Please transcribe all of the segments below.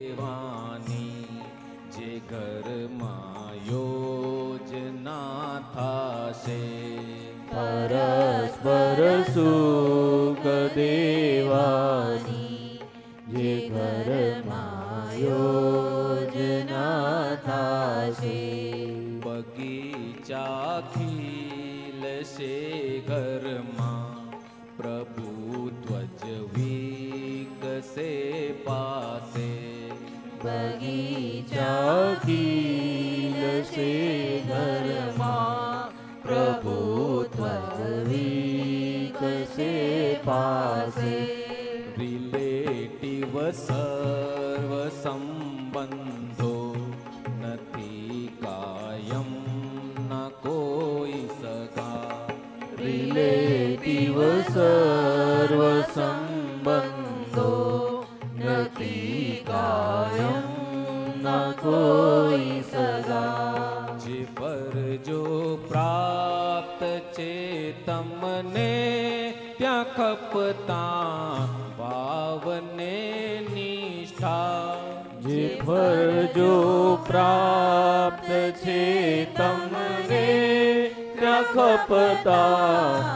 દેવાની જે ઘરમાં યોજના થશે પરસ્પર સુ પ્રાપ્ત છે. તમને રખપતા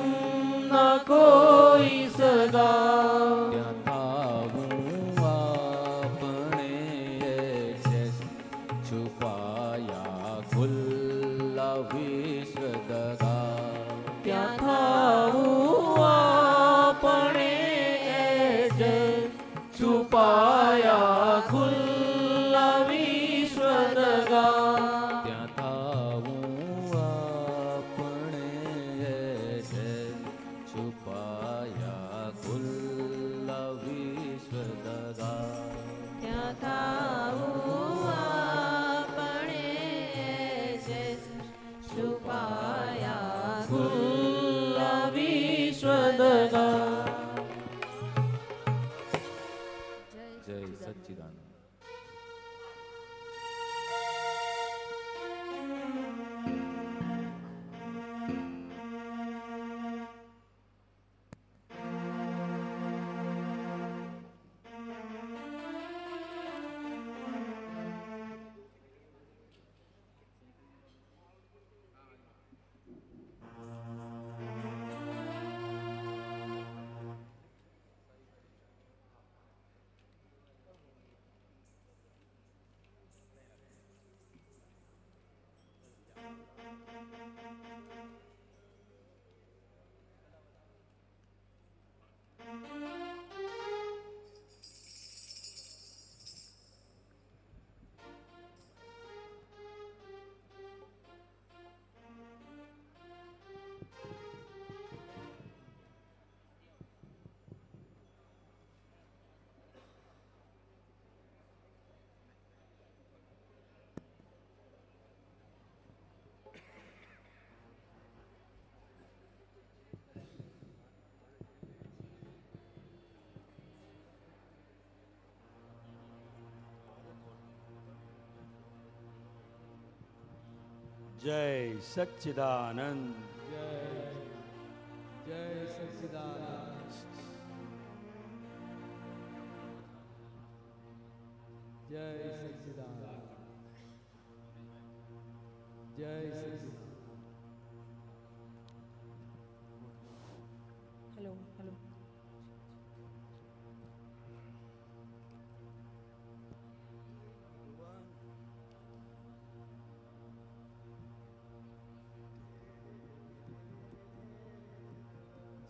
જય સચ્ચિદાનંદ જય જય સચ્ચિદાનંદ જય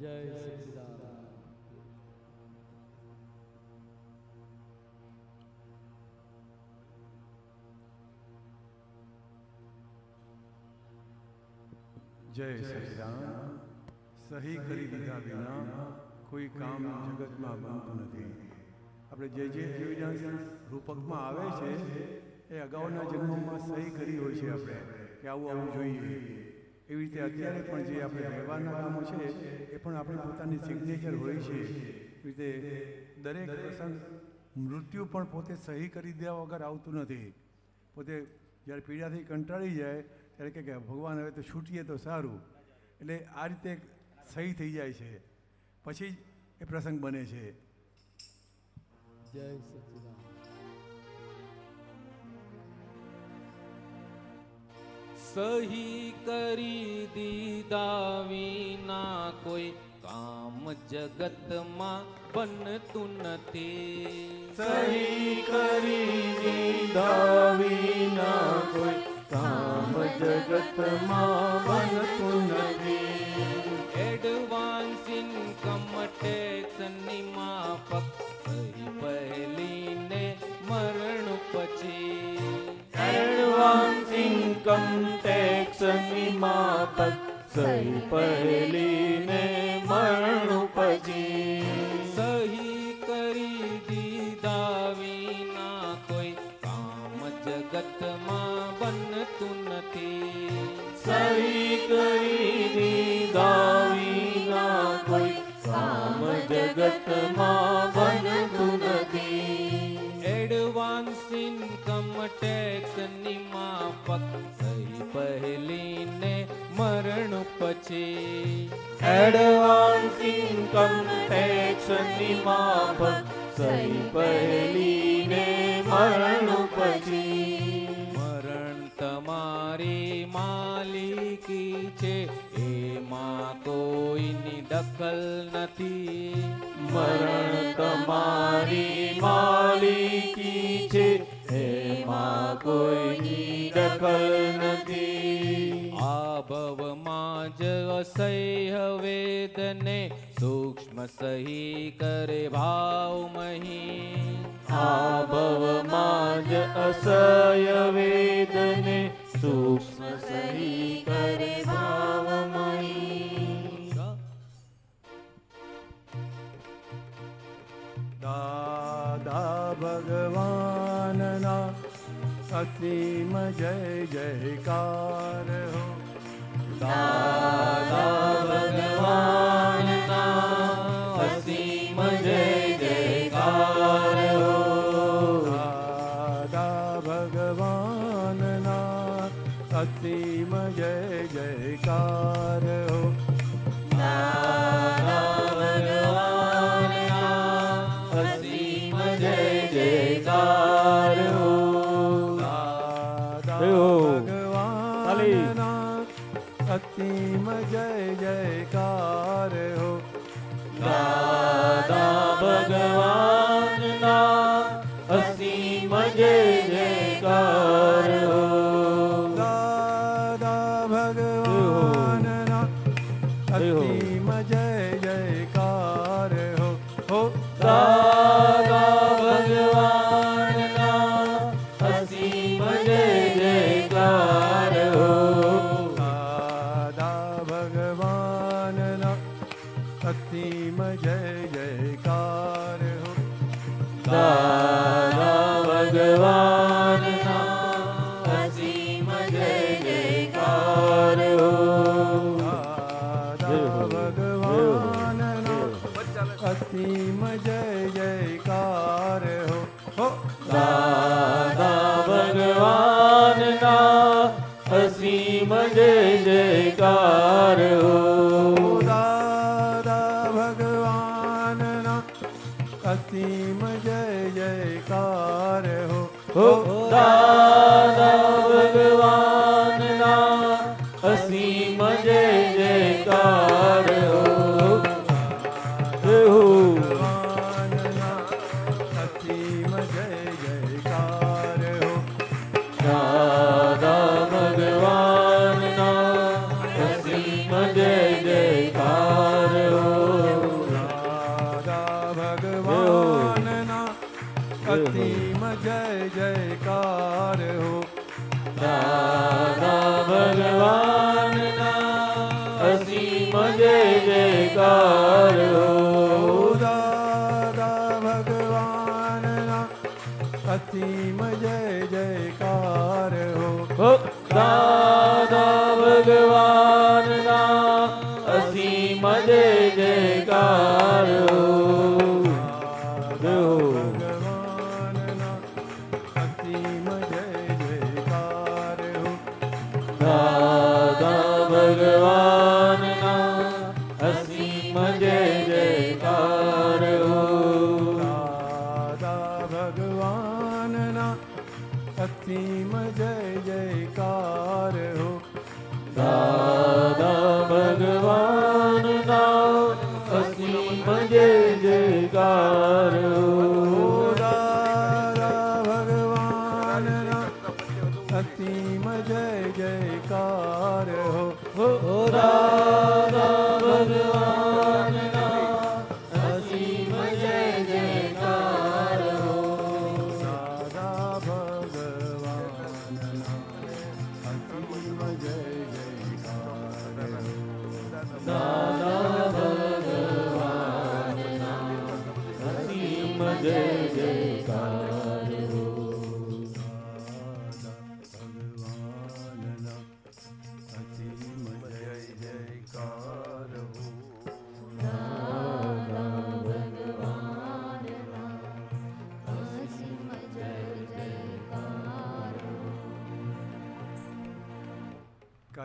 જય સચ્ચિદાનંદ જય સચિદાનંદ સહી કરી દીધા વિના કોઈ કામ જગતમાં બનતું નથી. આપણે જે જે એવિડન્સ રૂપકમાં આવે છે, એ અગાઉના જન્મોમાં સહી કરી હોય છે આપણે, કે આવું આવું જોઈએ. એવી રીતે અત્યારે પણ જે આપણે વ્યવહારના કામો છે, એ પણ આપણે પોતાની સિગ્નેચર હોય છે. એવી રીતે દરેક પ્રસંગ મૃત્યુ પણ પોતે સહી કરી દેવા વગર આવતું નથી. પોતે જ્યારે પીડાથી કંટાળી જાય, ત્યારે કે ભગવાન, હવે તો છૂટીએ તો સારું. એટલે આ રીતે સહી થઈ જાય છે. પછી જ એ પ્રસંગ બને છે. જય સહી કરી દીધા વિના કોઈ કામ જગતમાં બનતું નથી. સહી કરી દીધા વિના કોઈ કામ જગતમાં બનતું નથી. એડવાન્સ ઇન્કમ ટેક્સની માફક સહી પહેલી ને મરણ પછી એડવાન્સ ઇન્કમ ટેક્સની માફક સહી પહેલી ને મરણ પછી સહી કરી દીધા વિના કોઈ કામ જગતમાં બનતું નથી સહી કરી દીધા વિના કોઈ કામ જગતમાં પહેલી ને મરણ પછી. એડવાન્સ ઇન્કમ ટેક્સની માફ સહી પહેલી ને મરણ પછી. મરણ તમારી માલિકી છે એમાં કોઈની દખલ નથી. મરણ તમારી માલિકી છે એમાં કોઈની દખલ નથી. જ અસહ્ય વેદને સૂક્ષ્મ સહી કરે ભાવ મહી. આ ભવમાં જ અસહ્ય વેદને સૂક્ષ્મ સહી કરે ભાવ મહી. દાદા ભગવાનના અસીમ જય જયકાર હો. Dadavadvani.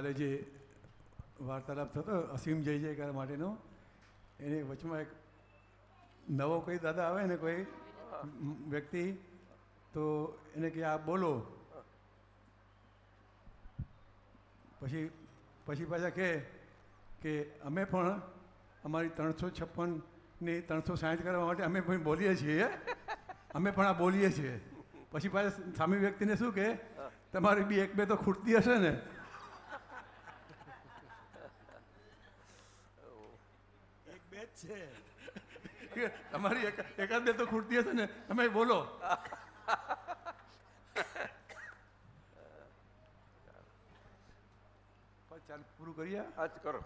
કાલે જે વાર્તાલાપ થતો, અસીમ જય જયકાર માટેનો, એને વચમાં એક નવો કોઈ દાદા આવે ને કોઈ વ્યક્તિ, તો એને કે આ બોલો. પછી પછી પાછા કહે કે, અમે પણ અમારી ત્રણસો છપ્પનની ત્રણસો સાઠ કરવા માટે અમે પણ બોલીએ છીએ અમે પણ આ બોલીએ છીએ. પછી પાછા સામી વ્યક્તિને શું કે તમારી બી એક બે તો ખૂટતી હશે ને. છે. તમારી એક એકાદ બે તો ખૂટતી હશે ને. તમે બોલો. ચાલ પૂરું કરીએ? આજ કરો.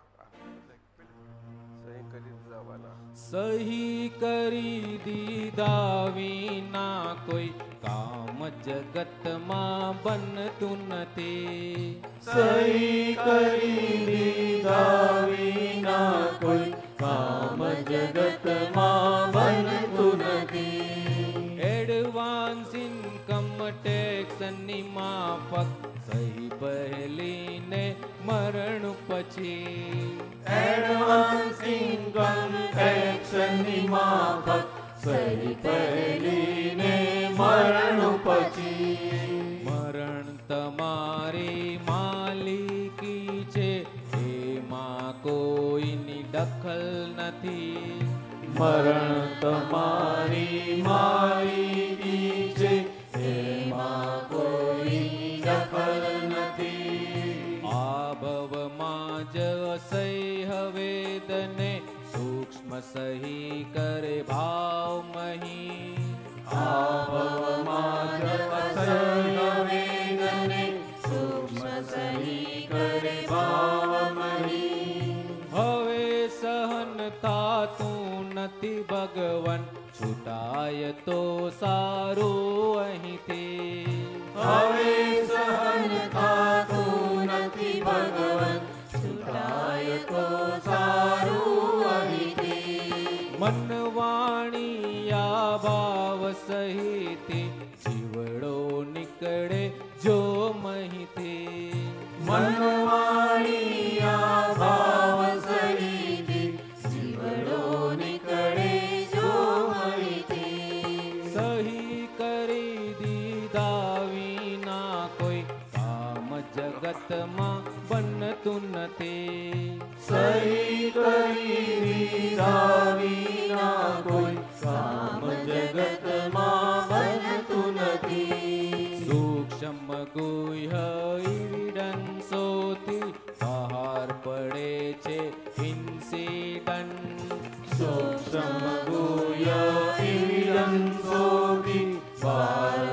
સહી કરી દેવાના સહી કરી દીધા વિના કોઈ કામ જગતમાં બનતું નથી. સહી કરી દીધા વિના કોઈ કામ જગતમાં બનતું નથી એડવાન્સ ઇન્કમ ટેક્સની માફક સહી પહેલીને મરણ પછી એડવાન્સ ઇન્કમ ટેક્સની માફક સહી પહેલીને મરણ પછી મરણ તમારી દખલ નથી. મરણ તમારી માલિકી છે એમાં કોઈ દખલ નથી. આ ભવમાં જ અસહ્ય વેદને સૂક્ષ્મ સહી કરે ભાવ મહી. આભવમાં જ અસહ્ય થાતું નથી ભગવાન. છૂટાય તો સારું અહીંથી. હવે સહન થાતું નથી ભગવાન. છૂટાય તો સારું અહીંથી. મનવાણી આ ભાવ સહિત જીવડો નીકળે જો મહીથી. મનવાણી આ જગતમાં બનતું નથી. સહી કરી વિના કોઈ કામ જગતમાં બહાર પડે છે ઇન્સિડન્ટ સૂક્ષ્મ ગુહ્ય ઇવિડન્સોથી બહાર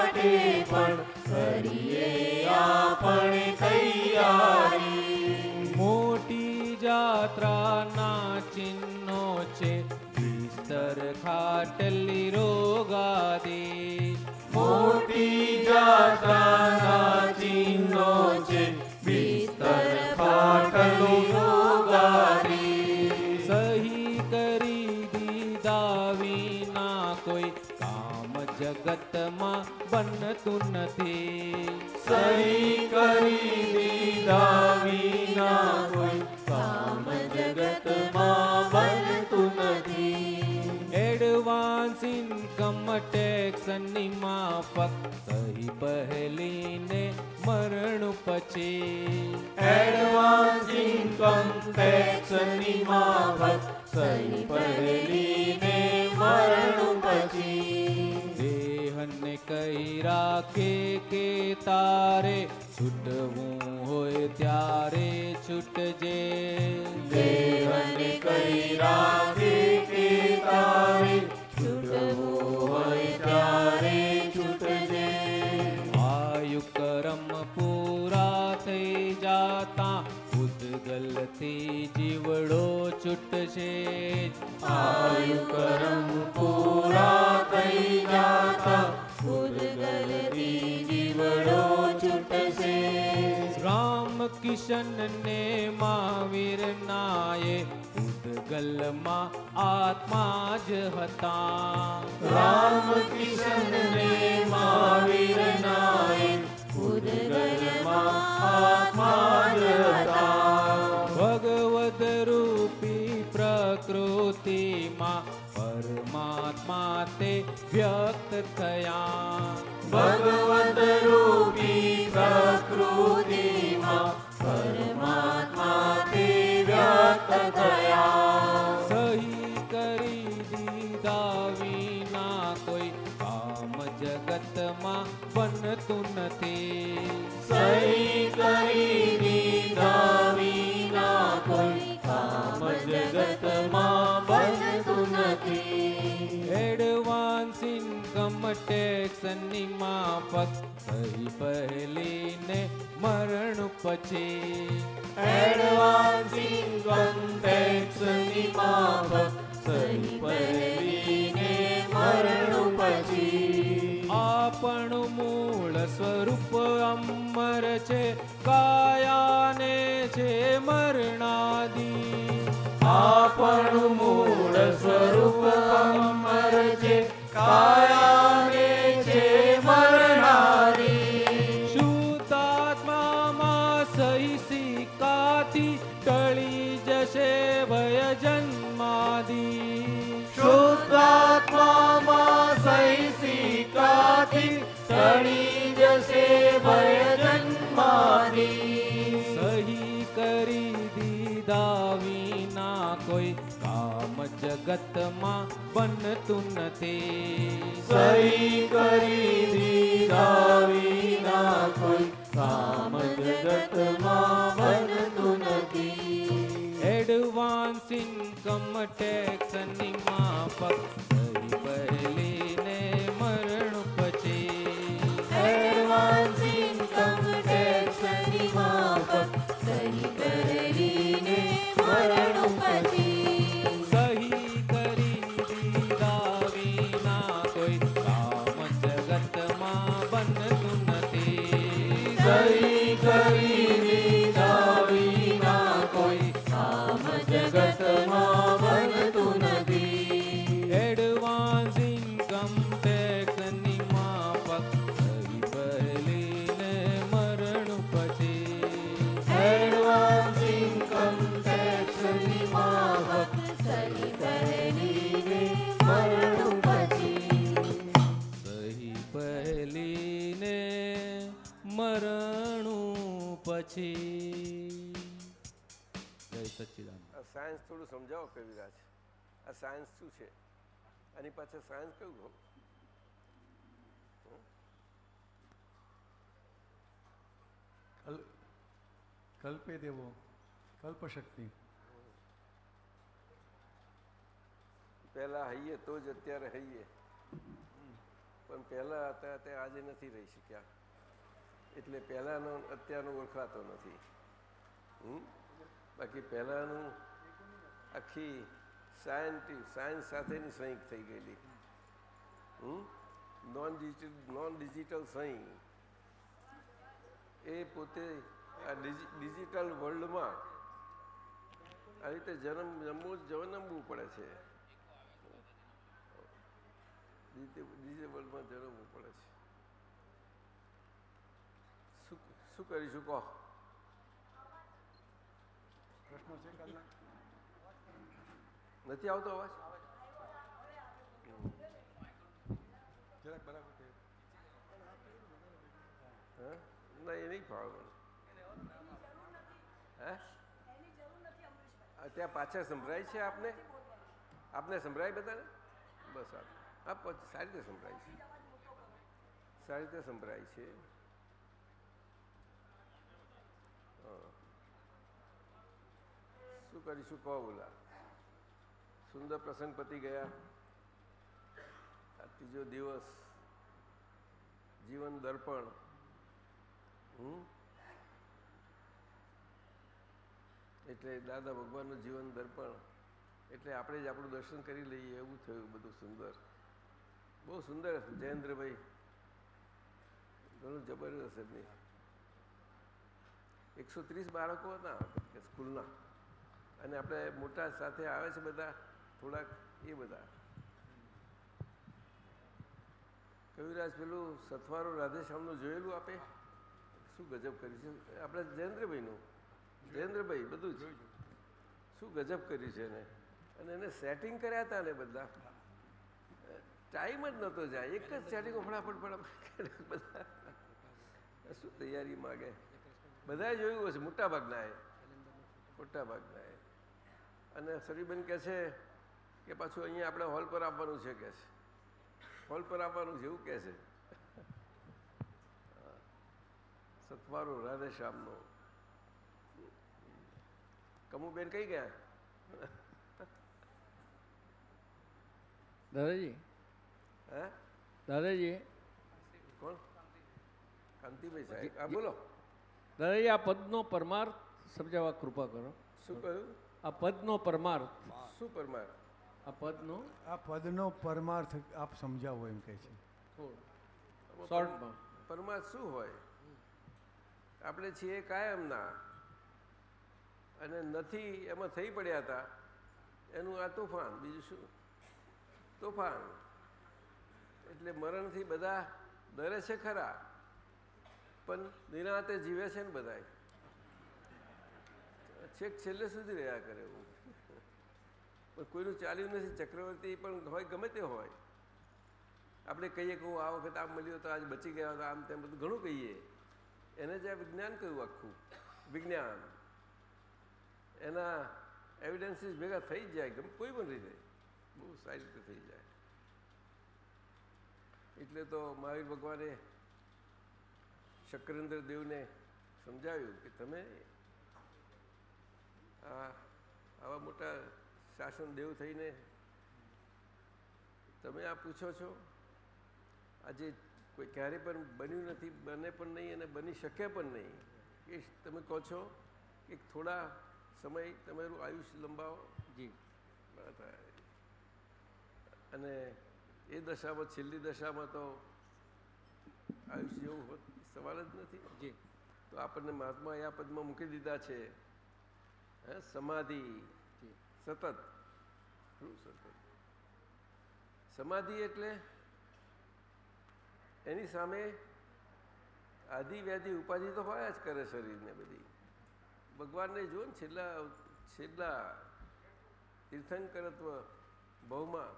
આપણે તૈયારી. મોટી જાત્રાના ચિહ્નો છે વિસ્તર ખાટલી રોગાદી મોટી જાત્રાના ચિહ્નો છે વિસ્તર ખાટલી રોગાદી સહી કરી દીધા વિના કોઈ કામ જગતમાં બનતું નથી. સહી કરી દીધા વિના કોઈ કામ એડવાન્સ ઇન્કમ ટેક્સની માફક સહી પહેલીને મરણ પછી. એડવાન્સ ઇન્કમ ટેક્સની માફક સહી પડેલીને કહી રાખે કે તારે? છૂટવું હોય ત્યારે છૂટજે. દેવને કઈ રાખે કે તારે? છૂટવું હોય ત્યારે છૂટજે. આયુ કરમ કરમ પૂરા થઈ જાતા ઉદગલથી જીવડો છૂટશે આયુ કરમ પૂરા થઈ જાતા ઉદગલથી જીવડો છૂટશે. રામ કિશન ને મહાવીર નાયે ઉદગલમાં આત્મા જ હતા. રામ કિશન ને મહાવીર નાય ઉદગલમાં આત્મા જ હતા. પરમાત્મા તે વ્યક્ત થયા. ભગવત રૂપી પ્રકૃતિમાં પરમાત્મા તે વ્યક્ત થયા. સહી કરી દીધા વિના કોઈ કામ જગતમાં બનતું નથી. સહી ઇન્કમ ટેક્સની માફક સહી પહેલી ને મરણ પછી. એડવાન્સ ઇન્કમ ટેક્સ સહી પહેલીને મરણ પછી. આપણું મૂળ સ્વરૂપ અમર છે કાયાને છે મરણાદી. આપણું મૂળ સ્વરૂપ અમર છે કાયાને ટળી જશે ભય જન્માની સહી કરી દીધા વિના કોઈ કામ જગતમાં બનતું નથી. સહી કરી દીધા વિના કોઈ કામ જગતમાં બનતું નથી. એડવાન્સ ઇન્કમ ટેક્સની માફક પછી જય સચ્ચિદાનંદ આ સાયન્સ થોડું સમજાવો કવિરાજ આ સાયન્સ શું છે? આની પાછળ સાયન્સ કયું હોય? કલ કલ્પે દેવો કલ્પશક્તિ. પહેલા હૈયે તો જ અત્યારે હૈયે પણ પહેલા હતા તે આજે નથી રહી શક્યા. એટલે પહેલાનો અત્યારનો ઓળખાતો નથી. હમ? બાકી પહેલાનું આખી સાયન્ટિફ સાયન્સ સાથેની સંયુક્ત થઈ ગયેલી. નોન ડિજિટલ નોન ડિજિટલ સહી એ પોતે આ ડિજિટલ વર્લ્ડમાં આ રીતે જન્મ જમવું જન્મવું પડે છે. ડિજિટલ વર્લ્ડમાં જન્મવું પડે છે. શું કરીશું કહો? પ્રશ્નો છે નથી આવતો અવાજ? જરાક બરાબર. ના એ નહીં ફાવે હે? ત્યાં પાછળ સંભળાય છે આપને? આપને સંભળાય બધાને? બસ આપ સારી રીતે સંભળાય છે. સારી રીતે સંભળાય છે હા. શું કરીશું કહો બોલા. સુંદર પ્રસંગ પતી ગયા. આ ત્રીજો દિવસ. જીવન દર્પણ. હમ? એટલે દાદા ભગવાનનું જીવન દર્પણ. એટલે આપણે જ આપણું દર્શન કરી લઈએ એવું થયું બધું સુંદર. બહુ સુંદર જયેન્દ્રભાઈ. ઘણું જબરદસ્ત એમની એકસો ત્રીસ બાળકો હતા સ્કૂલના. અને આપણે મોટા સાથે આવે છે બધા, થોડાક એ બધા. કવિરાજ પેલું સથવારો રાધેશ્યામનું જોયેલું આપે? શું ગજબ કર્યું છે? આપણે જયેન્દ્રભાઈનું. જયેન્દ્રભાઈ, બધું જ. શું ગજબ કર્યું છે એને? અને એને સેટિંગ કર્યા હતા ને બધા. ટાઈમ જ નહોતો જાય. એક જ સેટિંગ ફટાફટ ફટાફટ બધા. શું તૈયારી માગે? બધાએ જોયું હશે, મોટાભાગના એ. મોટા ભાગના એ. અને સરીબેન કહે છે કે પાછું અહીંયા આપણે હોલ પર આવવાનું છે કે છે. હોલ પર આવવાનું છે એવું કહે છે. સથવારો રાધે શ્યામનો. કમુબેન કઈ ગયા? દાદાજી. હે? દાદાજી. કોણ? કાંતિભાઈ સાહેબ. બોલો. દાદાજી આ પદનો પરમાર્થ સમજાવવા કૃપા કરો. શું કહ્યું? આ પદનો પરમાર્થ. શું પરમાર્થ? આ પદનો? આ પદનો પરમાર્થ આપ સમજાવો એમ કહે છે. શોર્ટમાં. પરમાર્થ શું હોય? આપણે છીએ કાયમના. અને નથી એમાં થઈ પડ્યા હતા. એનું આ તોફાન બીજું શું? તોફાન. એટલે મરણથી બધા ડરે છે ખરા. પણ નિરાંતે જીવે છે ને બધાય. છેક છેલ્લે સુધી રહ્યા કરે હું પણ કોઈનું ચાલ્યું નથી, ચક્રવર્તી પણ હોય, ગમે તે હોય. આપણે કહીએ કે હું આ વખત આમ મળ્યો તો આજ બચી ગયા તો આમ તેમ બધું ઘણું કહીએ. એને જે વિજ્ઞાન કહ્યું આખું, વિજ્ઞાન. એના એવિડન્સીસ ભેગા થઈ જાય, ગમે કોઈ પણ રીતે. બહુ સારી રીતે થઈ જાય. એટલે તો મહાવીર ભગવાને શક્રેન્દ્ર દેવને સમજાવ્યું કે તમે આવા મોટા શાસન દેવ થઈને તમે આ પૂછો છો? આજે કોઈ ક્યારે પણ બન્યું નથી બને પણ નહીં અને બની શકે પણ નહીં. એ તમે કહો છો કે થોડા સમય તમારું આયુષ્ય લંબાવો? જી. અને એ દશામાં છેલ્લી દશામાં તો આયુષ્ય જેવું હોત સવાલ જ નથી. જી. તો આપણને મહાત્મા આ પદમાં મૂકી દીધા છે. હે, સમાધિ. સતત. સતત? સમાધિ એટલે એની સામે આદિ વ્યાધિ ઉપાધિ તો હોય જ કરે શરીરને બધી. ભગવાનને જો ને છેલ્લા છેલ્લા તીર્થંકરત્વ બહુમાં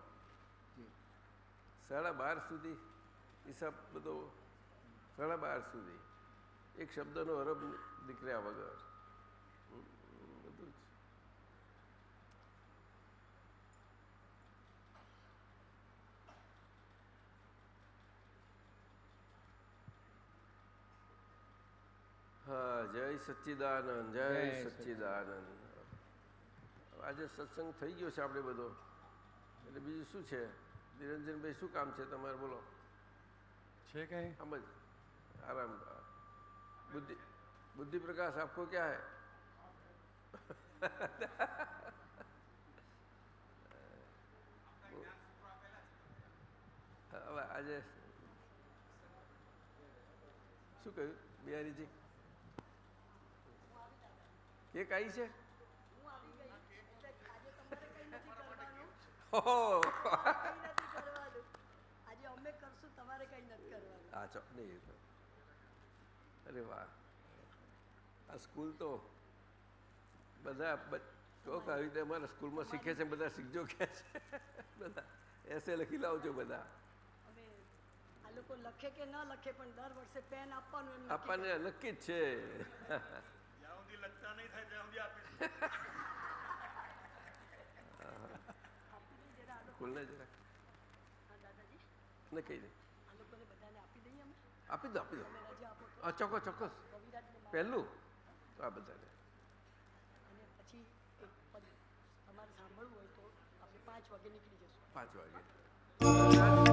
સાડા બાર સુધી, હિસાબ બધો સાડા બાર સુધી એક શબ્દનો અરબ નીકળ્યા વગર હમ, બધું જ હા જય સચ્ચિદાનંદ જય જય સચ્ચિદાનંદ આજે સત્સંગ થઈ ગયો છે આપણે બધો એટલે બીજું શું છે નિરંજનભાઈ શું કામ છે તમારે બોલો છે કઈ આમ જ આરામ બુદ્ધિ बुद्धि प्रकाश आपको क्या है હવે આજે શું કહ્યું બિહારીજી નહીં આવી તો. અરે વાહ. આ સ્કૂલ તો બધા ચોક આવી રીતે અમારા સ્કૂલમાં શીખે છે બધા શીખજો કે છે. બધા. એસે લખી લાવજો બધા. આ લોકો લખે કે ન લખે પણ દર વર્ષે પેન આપવાનું આપવાને નક્કી જ છે. લગતા નહીં થાય ત્યાં સુધી આપીશ. આપી જરા. ને કહી દે. આ લોકોને બધાને આપી દઈએ અમે આપી દો. આપી દો ચોક્કસ ચોક્કસ. પહેલું? તો આ બધાને. અને પછી તમારે સાંભળવું હોય તો આપણે પાંચ વાગે નીકળી જશું. પાંચ વાગે.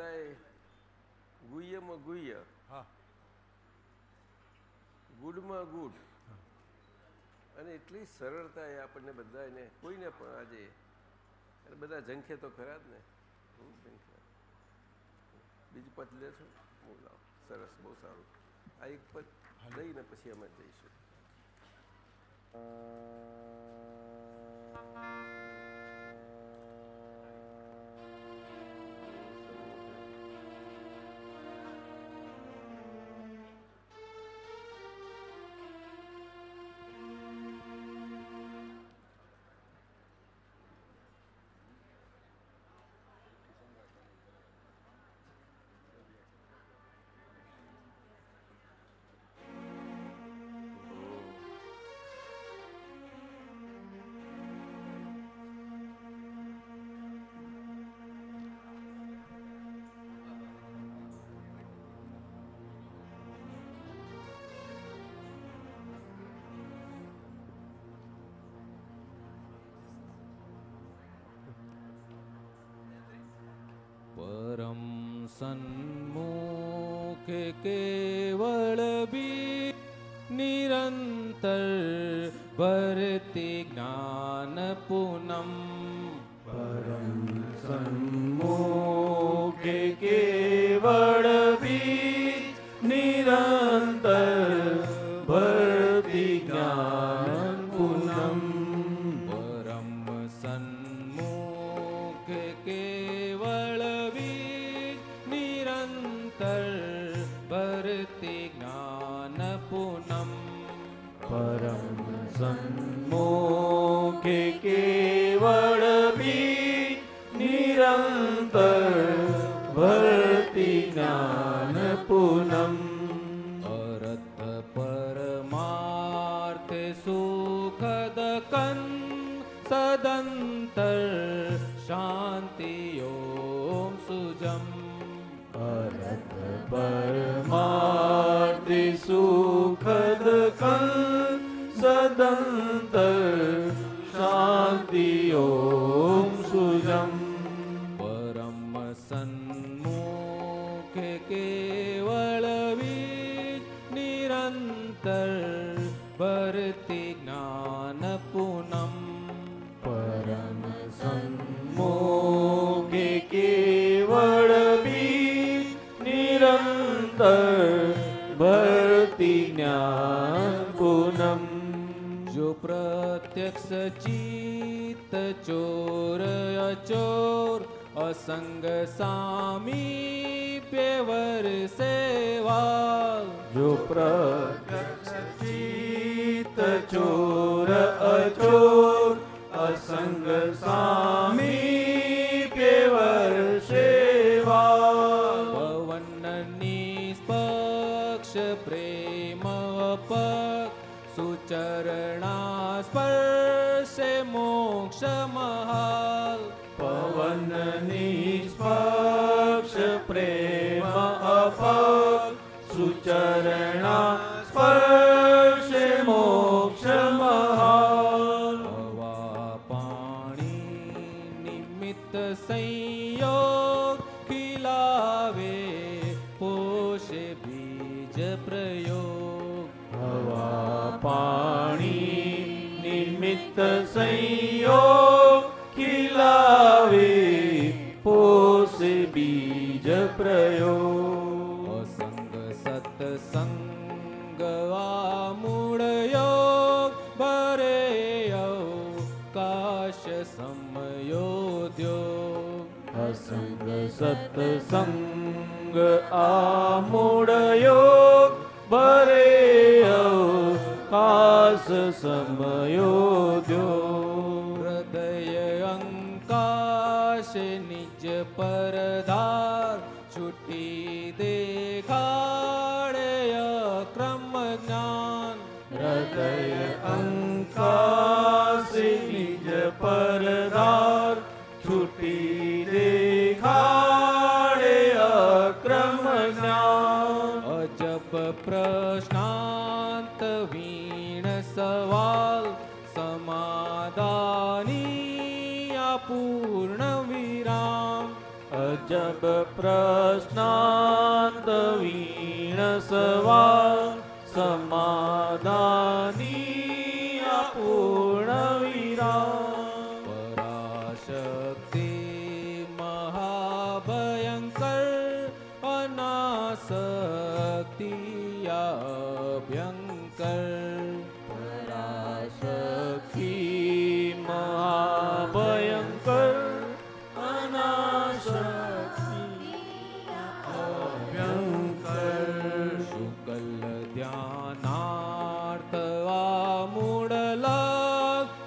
દાદાએ ગુહ્યમાં ગુહ્ય ગુડમાં ગુડ. અને એટલી સરળતા એ આપણને બધાને કોઈને પણ આજે અને બધા ઝંખે તો ખરા જ ને. હમ, ઝંખે. બીજું પદ લેશો? બહુ લાવ. સરસ બહુ સારું. આ એક પદ લઈને પછી અમે જઈશું. सन्मुख केवल भी निरन्तर वर्ति ज्ञान पुनम्।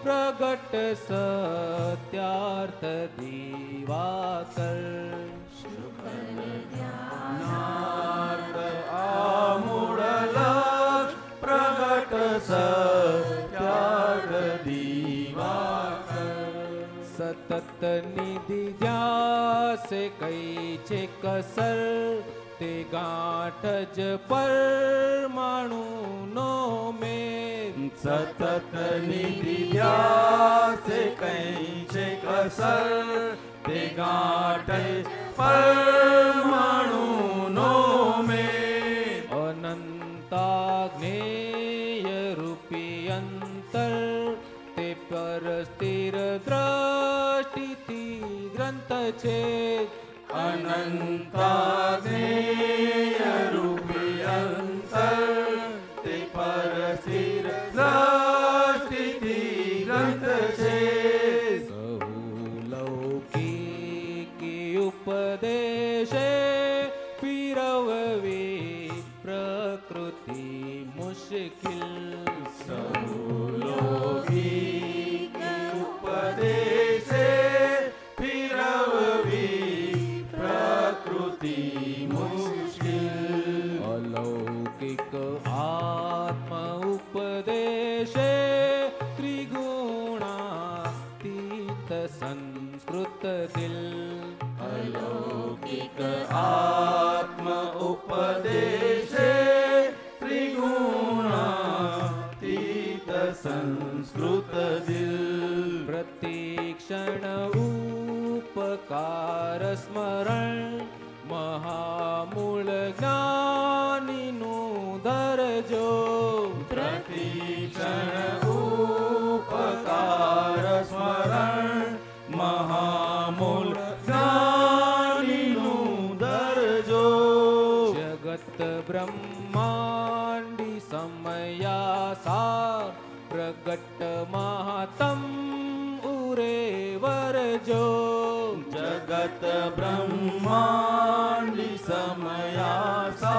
પ્રગટ સત્યાર્થ દિવાકર. શુકલ ધ્યાનાર્થ આમૂળલક્ષ પ્રગટ સત્યાર્થ દિવાકર. સતત નિધિ ધ્યાસે કઈ છે કસર. તે ગાંઠ જ પરમાણુ નો મે સતત નિધિયાસે કઈ છે કસર. તે ગાંઠ પરમાણુ નો મે અનંતાગ્નેય રૂપી અંતર. તે પર સ્થિર દ્રષ્ટિથી ગ્રંથ છે. अनन्तादेयरू દિલ અલૌકિક આત્મ ઉપદેશે ત્રિગુણાતીત સંસ્કૃત દિલ પ્રતિક્ષણ ઉપકાર સ્મરણ મહામૂળ જ્ઞાનીનું ધરજો પ્રતિક્ષણ પ્રગટ મહાતમ ઉરે વરજો જગત બ્રહ્માંડી સમયાસા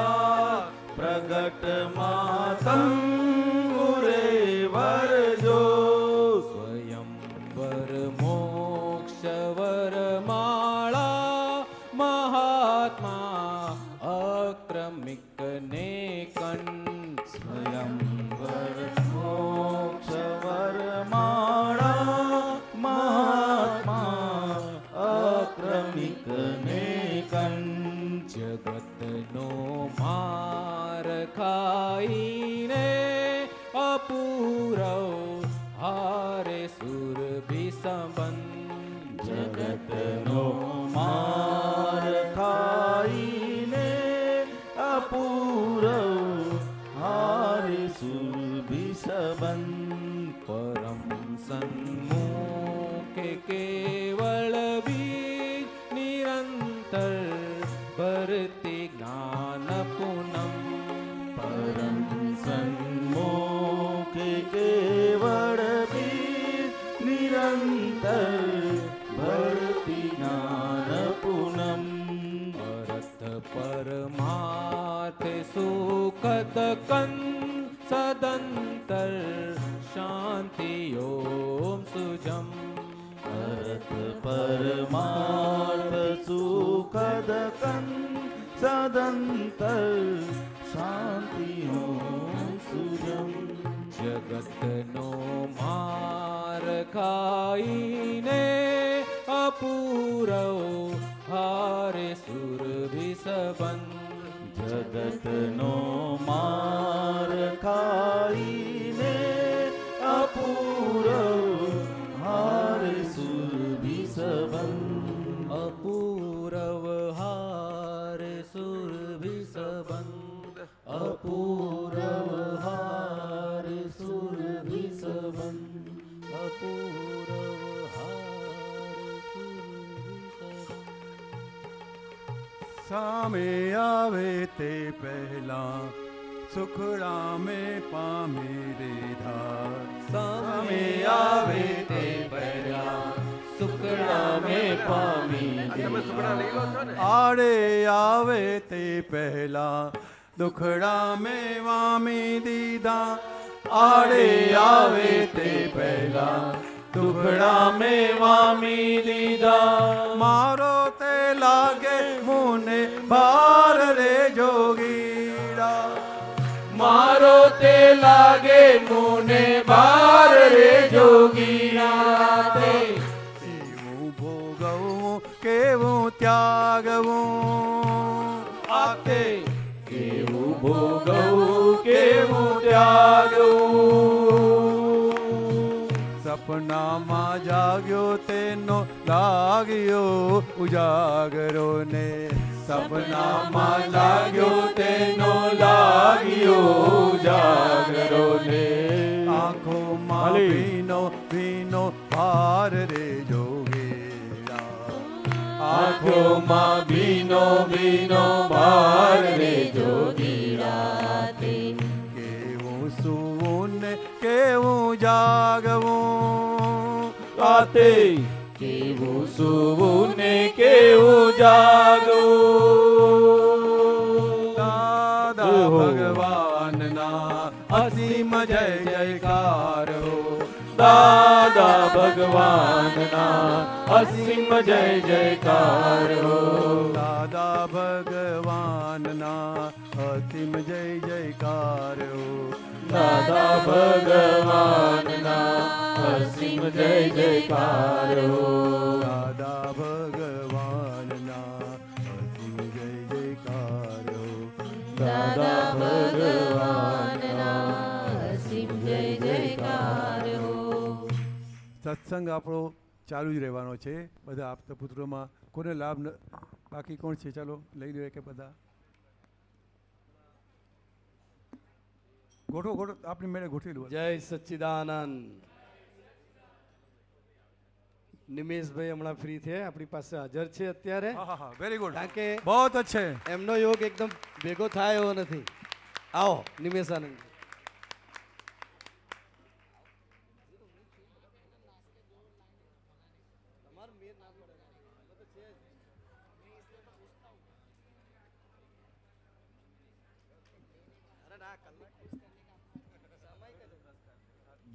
પ્રગટ માતમ સદંતર શાંતિ ઓમ સુજમ અરથ પરમાર્થ સુખદ કન સદંતર શાંતિ સુજમ જગતનો માર ખાઈને અપૂરવ હારે સુરભી સંબંધ જગતનો માર ખાઈને અપૂરવ હાર સુરભી સંબંધ અપૂરવ હાર સુરભી સંબંધ અપૂરવ સામે આવે તે પહેલા સુખડા મેં પામે રેધા સામે આવે તે પહેલા સુકડા મેં પામી આડે આવે તે પહેલા દુખડા મેં વામી દીધા. આડે આવે તે પહેલા દુખડા મેં વામી દીધા. મારો લાગે મુને ભાર રે જોગીડા. મારો તે લાગે મુને બાર રે કેવું ભોગવું, કેવું ત્યાગવું? આતે કેવું ભોગવું, કેવું ત્યાગવું? સપનામાં જાગ્યો તેનો લાગ્યો ઉજાગરો ને. સપનામાં લાગ્યો તેનો લાગ્યો ઉજાગરો ને. આંખોમાં ભીનો ભીનો ભાર રે જોગેરા આંખોમાં ભીનો ભીનો ભાર રે જોગીરા કેવું જાગવું? આતે કેવું સુવું ને કેવું જાગવું? દાદા. ભગવાનના અસીમ જય જયકાર. દાદા ભગવાનના અસીમ જય જયકાર. દાદા ભગવાનના અસીમ જય જયકાર. દાદા ભગવાનના અસીમ જય જયકારો દાદા ભગવાનના અસીમ જય જયકારો દાદા ભગવાનના અસીમ જય જયકારો સત્સંગ આપણો ચાલુ જ રહેવાનો છે. બધા આપતા પુત્રોમાં કોને લાભ બાકી કોણ છે? ચાલો લઈ લે કે બધા. ગોઠવો ગોઠો આપની મેળે ગોઠવી જય સચ્ચિદાનંદ. નિમેશભાઈ હમણાં ફ્રી છે આપણી પાસે હાજર છે અત્યારે. વેરી ગુડ કારણ કે બહુ અચ્છે એમનો યોગ એકદમ ભેગો થાય એવો નથી. આવો નિમેશાનંદ.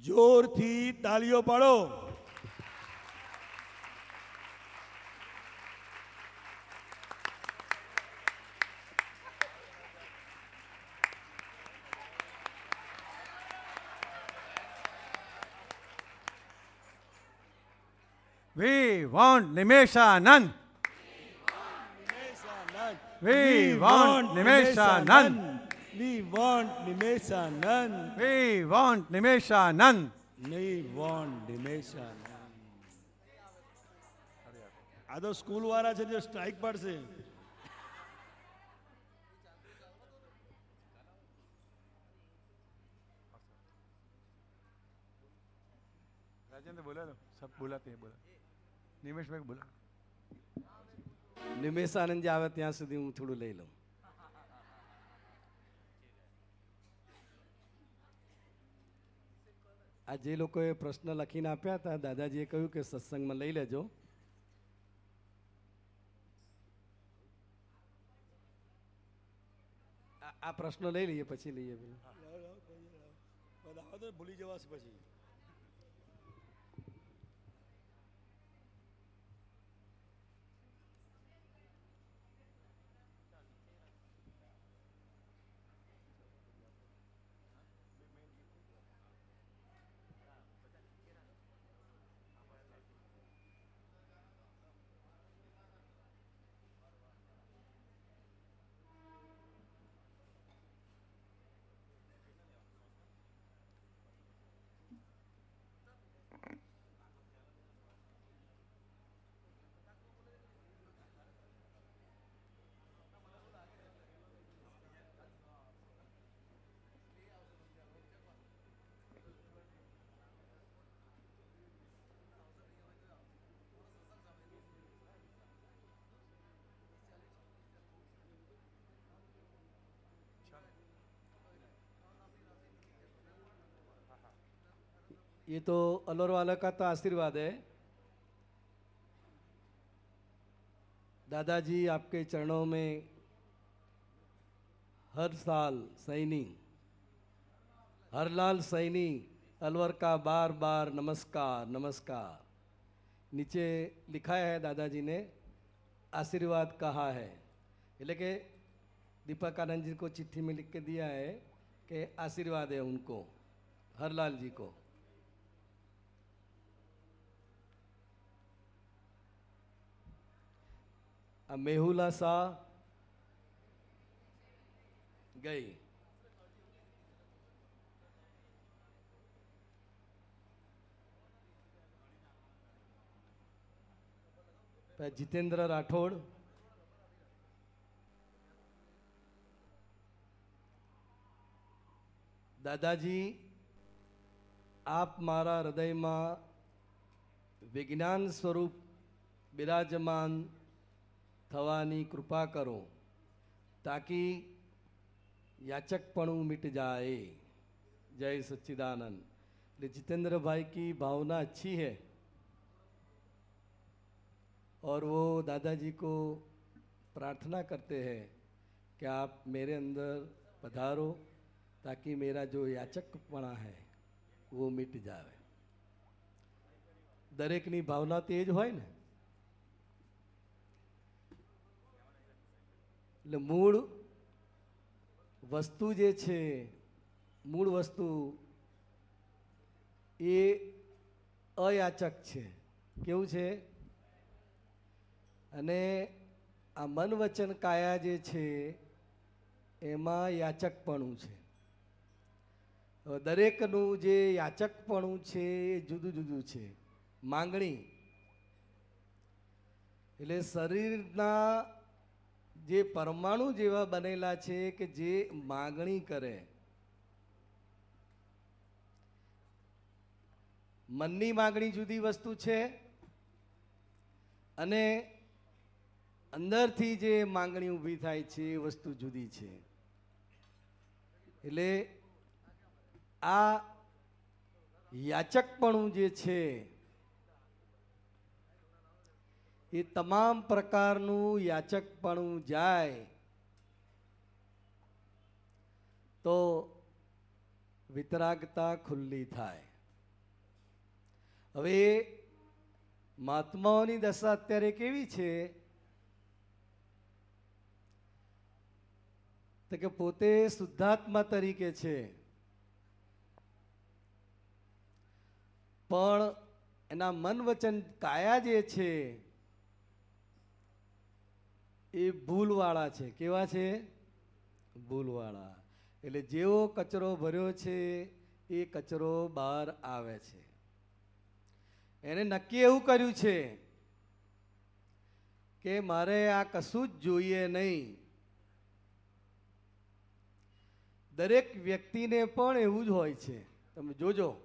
જોરથી તાળીઓ પાડો We want Nimeshanand. We want Nimeshanand. We want નિમેશાનંદ We want Nimeshanand. We want નિમેશાનંદ આ તો સ્કૂલ વાળા છે જે સ્ટ્રાઇક પાડશે राजेंद्र बोला ना सब बोलाते हैं बोला निमेश भाई बोला નિમેશાનંદ જે આવે ત્યાં સુધી હું થોડું લઈ લઉં આ જે લોકોએ પ્રશ્ન લખીને આપ્યા હતા દાદાજીએ કહ્યું કે સત્સંગમાં લઈ લેજો. આ- આ પ્રશ્ન લઈ લઈએ પછી લઈએ. ભૂલી જવાશે પછી. ये तो अलवर वाला का तो आशीर्वाद है। दादाजी आपके चरणों में हर साल सैनी हरलाल सैनी, अलवर का बार बार नमस्कार नमस्कार। नीचे लिखा है दादाजी ने, आशीर्वाद कहा है? लेके दीपक आनंद जी को चिट्ठी में लिख के दिया है कि आशीर्वाद है उनको हरलाल जी को। આ મેહુલા શાહ ગઈ. જીતેન્દ્ર રાઠોડ. દાદાજી આપ મારા હૃદયમાં વિજ્ઞાન સ્વરૂપ બિરાજમાન થવાની કૃપા કરો તાકી याचकपणु मिट जाए जय सच्चिदानंद એટલે जितेंद्र भाई की भावना अच्छी है और वो दादाजी को प्रार्थना करते हैं कि आप मेरे अंदर पधारो ताकि मेरा जो याचकपणा है वो मिट जाए દરેકની ભાવના તે જ હોય ને એટલે મૂળ વસ્તુ જે છે, મૂળ વસ્તુ એ અયાચક છે. કેવું છે? અને આ મન વચન કાયા જે છે, એમાં યાચકપણું છે. દરેકનું જે યાચકપણું છે, એ જુદું જુદું છે. માંગણી. એટલે શરીરના જે પરમાણુ જેવા બનેલા છે કે જે માગણી કરે. મનની માગણી જુદી વસ્તુ છે અને અંદરથી જે માંગણી ઊભી થાય છે એ વસ્તુ જુદી છે. એટલે આ યાચકપણું જે છે એ તમામ પ્રકારનું યાચકપણું જાય. તો વિતરાગતા ખુલ્લી થાય. હવે મહાત્માઓની દશા અત્યારે કેવી છે? તો કે પોતે શુદ્ધાત્મા તરીકે છે. પણ એના મન વચન કાયા જે છે એ ભૂલવાળા છે. કેવા છે? ભૂલવાળા. એટલે જેવો કચરો ભર્યો છે, એ કચરો બહાર આવે છે. એને નક્કી એવું કર્યું છે કે મારે આ કશું જ જોઈએ નહીં. દરેક વ્યક્તિને પણ એવું જ હોય છે. તમે જોજો.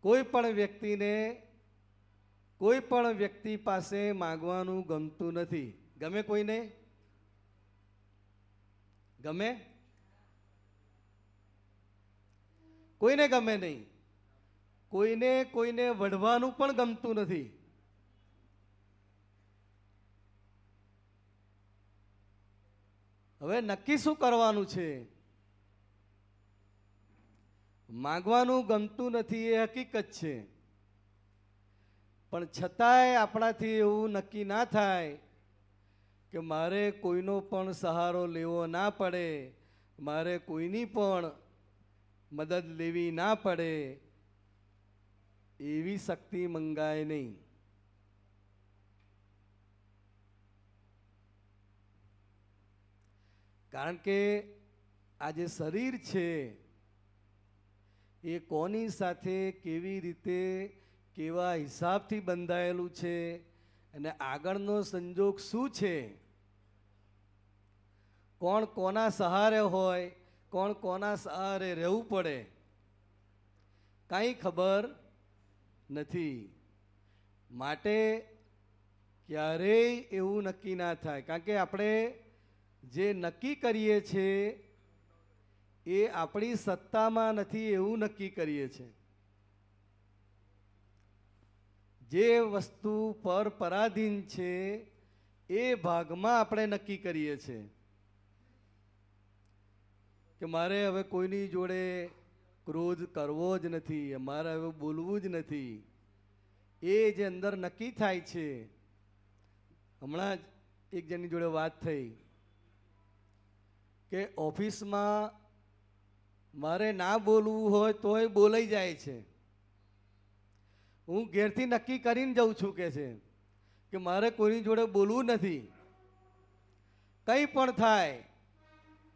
કોઈ પણ વ્યક્તિને કોઈ પણ વ્યક્તિ પાસે માગવાનું ગમતું નથી. ગમે કોઈને? ગમે? કોઈને ગમે નહીં. કોઈને કોઈને વઢવાનું પણ ગમતું નથી. હવે નક્કી શું કરવાનું છે? માગવાનું ગમતું નથી એ હકીકત છે. પણ છતાંય આપણાથી એવું નક્કી ના થાય કે મારે કોઈનો પણ સહારો લેવો ના પડે, મારે કોઈની પણ મદદ લેવી ના પડે, એવી શક્તિ મંગાય નહીં. કારણ કે આ જે શરીર છે, એ કોની સાથે કેવી રીતે, કેવા હિસાબથી બંધાયેલું છે, અને આગળનો સંજોગ શું છે કોણ કોના સહારે હોય, કોણ કોના સહારે રહેવું પડે, કાંઈ ખબર નથી. માટે ક્યારેય એવું નક્કી ના થાય. કારણ કે આપણે જે નક્કી કરીએ છીએ એ આપણી સત્તામાં નથી એવું નક્કી કરીએ છીએ જે વસ્તુ પર પરાધીન છે, એ ભાગમાં આપણે નક્કી કરીએ છીએ કે મારે હવે કોઈની જોડે ક્રોધ કરવો જ નથી, મારે હવે બોલવું જ નથી. એ જે અંદર નક્કી થાય છે, હમણાં જ એક જણની જોડે વાત થઈ કે ઓફિસમાં મારે ના બોલવું હોય તોય બોલાઈ જાય છે. હું ઘેરથી નક્કી કરીને જઉં છું કે છે કે મારે કોઈની જોડે બોલવું નથી. કંઈ પણ થાય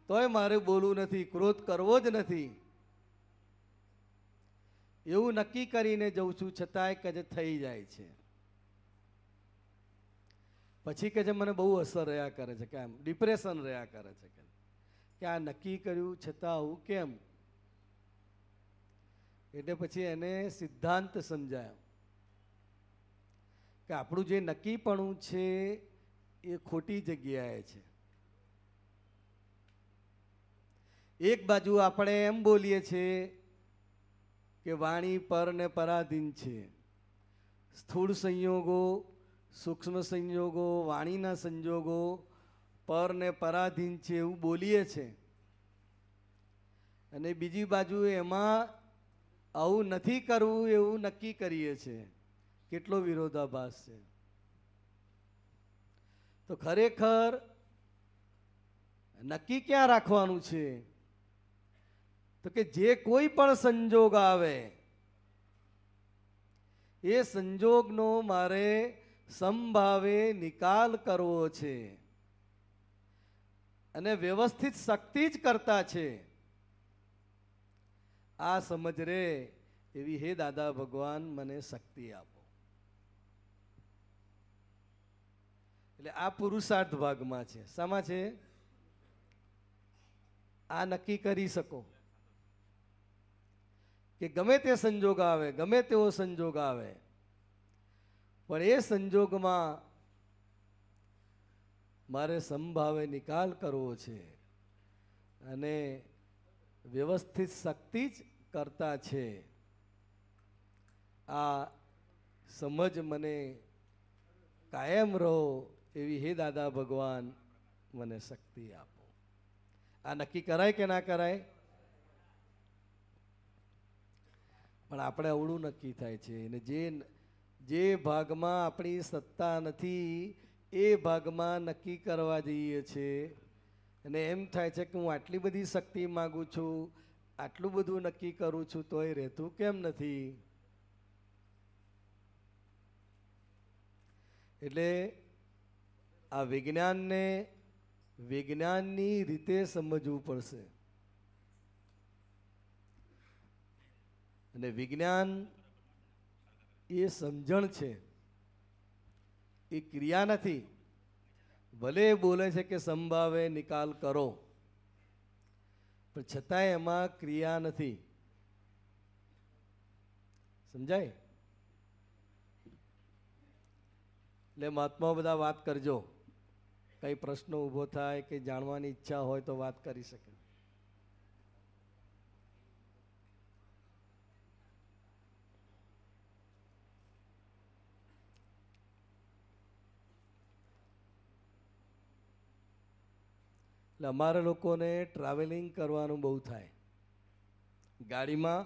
તોય મારે બોલવું નથી, ક્રોધ કરવો જ નથી. એવું નક્કી કરીને જઉં છું, છતાંય કે જે થઈ જાય છે. પછી કે જે મને બહુ અસર રહ્યા કરે છે કે આમ ડિપ્રેશન રહ્યા કરે છે કે કે આ નક્કી કર્યું, છતાં આવું કેમ? એટલે પછી એને સિદ્ધાંત સમજાયો. કે આપણું જે નક્કીપણું છે, એ ખોટી જગ્યાએ છે. એક બાજુ આપણે એમ બોલીએ છીએ કે વાણી પર ને પરાધીન છે. સ્થૂળ સંયોગો, સૂક્ષ્મ સંયોગો, વાણીના સંજોગો પર ને પરાધીન છે એવું બોલીએ છે. અને બીજી બાજુ એમાં આવું નથી કરવું એવું નક્કી કરીએ છીએ. કેટલો વિરોધાભાસ છે. તો ખરેખર નક્કી ક્યાં રાખવાનું છે? તો કે જે કોઈ પણ સંજોગ આવે, એ સંજોગનો મારે સંભાવે નિકાલ કરવો છે. અને વ્યવસ્થિત શક્તિ જ કરતા છે. આ સમજ રે એવી, હે દાદા ભગવાન, મને શક્તિ આપો. એટલે આ પુરુષાર્થ ભાગમાં છે. શામાં છે? આ નક્કી કરી શકો. કે ગમે તે સંજોગ આવે, ગમે તેવો સંજોગ આવે. પણ એ સંજોગમાં મારે સંભાવે નિકાલ કરવો છે અને વ્યવસ્થિત શક્તિ જ કરતા છે. આ સમજ મને કાયમ રહો એવી હે દાદા ભગવાન મને શક્તિ આપો. આ નક્કી કરાય કે ના કરાય? પણ આપણે અવળું નક્કી થાય છે. અને જે જે ભાગમાં આપણી સત્તા નથી, એ ભાગમાં નક્કી કરવા જઈએ છીએ અને એમ થાય છે કે હું આટલી બધી શક્તિ માગું છું, આટલું બધું નક્કી કરું છું તોય રહેતું કેમ નથી? એટલે આ વિજ્ઞાનને વિજ્ઞાનની રીતે સમજવું પડશે. અને વિજ્ઞાન એ સમજણ છે. એ ક્રિયા નથી. ભલે બોલે છે કે સંભાવે નિકાલ કરો, પણ છતાંય એમાં ક્રિયા નથી. સમજાય? એટલે મહાત્માઓ બધા વાત કરજો. કઈ પ્રશ્નો ઊભો થાય કે જાણવાની ઈચ્છા હોય તો વાત કરી શકે. એટલે અમારા લોકોને ટ્રાવેલિંગ કરવાનું બહુ થાય. ગાડીમાં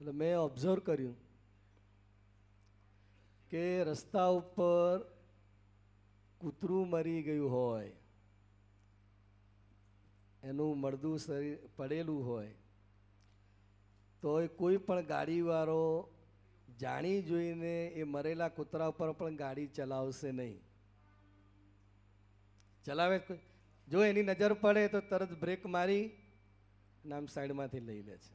એટલે મેં ઓબ્ઝર્વ કર્યું કે રસ્તા ઉપર કૂતરું મરી ગયું હોય, એનું મળદું શરીર પડેલું હોય તો એ કોઈ પણ ગાડીવાળો જાણી જોઈને એ મરેલા કૂતરા ઉપર પણ ગાડી ચલાવશે નહીં. ચલાવે જો એની નજર પડે તો તરત બ્રેક મારી નામ સાઈડમાંથી લઈ લે છે.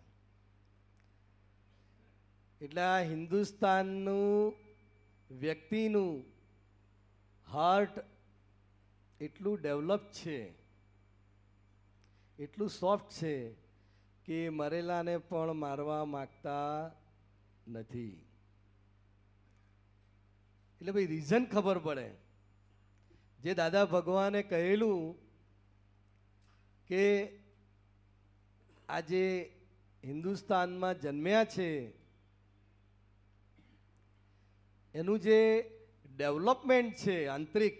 એટલે આ હિન્દુસ્તાનનું વ્યક્તિનું હાર્ટ એટલું ડેવલપ છે, એટલું સોફ્ટ છે કે મરેલાને પણ મારવા માગતા નથી. એટલે ભાઈ રીઝન ખબર પડે. જે દાદા ભગવાને કહેલું કે આજે હિન્દુસ્તાનમાં જન્મ્યા છે, એનું જે ડેવલપમેન્ટ છે આંતરિક,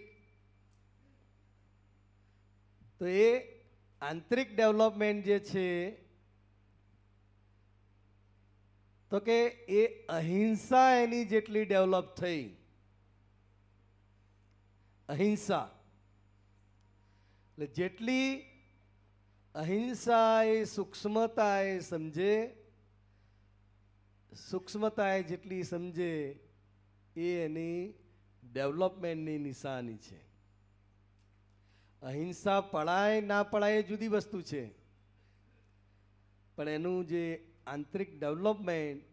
તો એ આંતરિક ડેવલપમેન્ટ જે છે, તો કે એ અહિંસા એની જેટલી ડેવલપ થઈ. અહિંસા. એટલે જેટલી અહિંસા એ સૂક્ષ્મતા એ સમજે સૂક્ષ્મતા એ જેટલી સમજે, એ એની ડેવલપમેન્ટની નિશાની છે. અહિંસા પડાય ના પડાય એ જુદી વસ્તુ છે. પણ એનું જે આંતરિક ડેવલપમેન્ટ,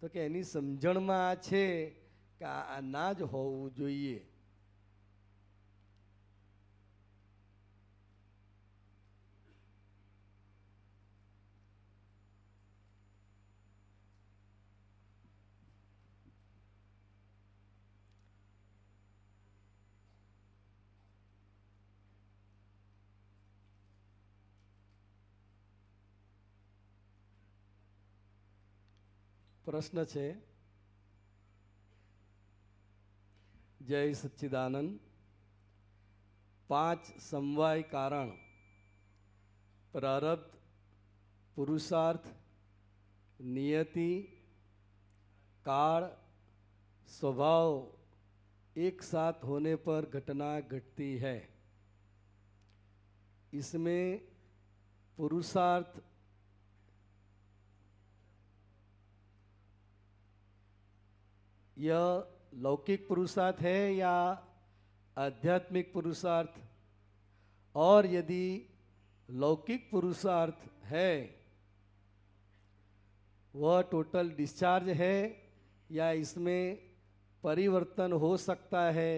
તો કે એની સમજણમાં છે કે આ ના જ હોવું જોઈએ. પ્રશ્ન છે જય સચ્ચિદાનંદ પાંચ સમવાય કારણ પ્રારબ્ધ પુરુષાર્થ नियति काल स्वभाव एक साथ होने पर घटना घटती है इसमें पुरुषार्थ यह लौकिक पुरुषार्थ है या आध्यात्मिक पुरुषार्थ? और यदि लौकिक पुरुषार्थ है, वह टोटल डिस्चार्ज है या इसमें परिवर्तन हो सकता है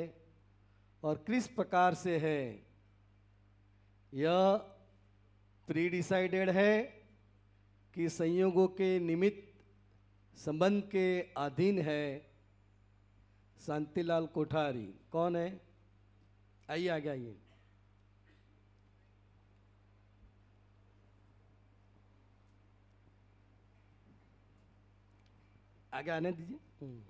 और किस प्रकार से है, यह प्री डिसाइडेड है कि संयोगों के निमित्त संबंध के अधीन है। शांतिलाल कोठारी कौन है? आइए आगे आइए। आगे आने दीजिए। हम्म।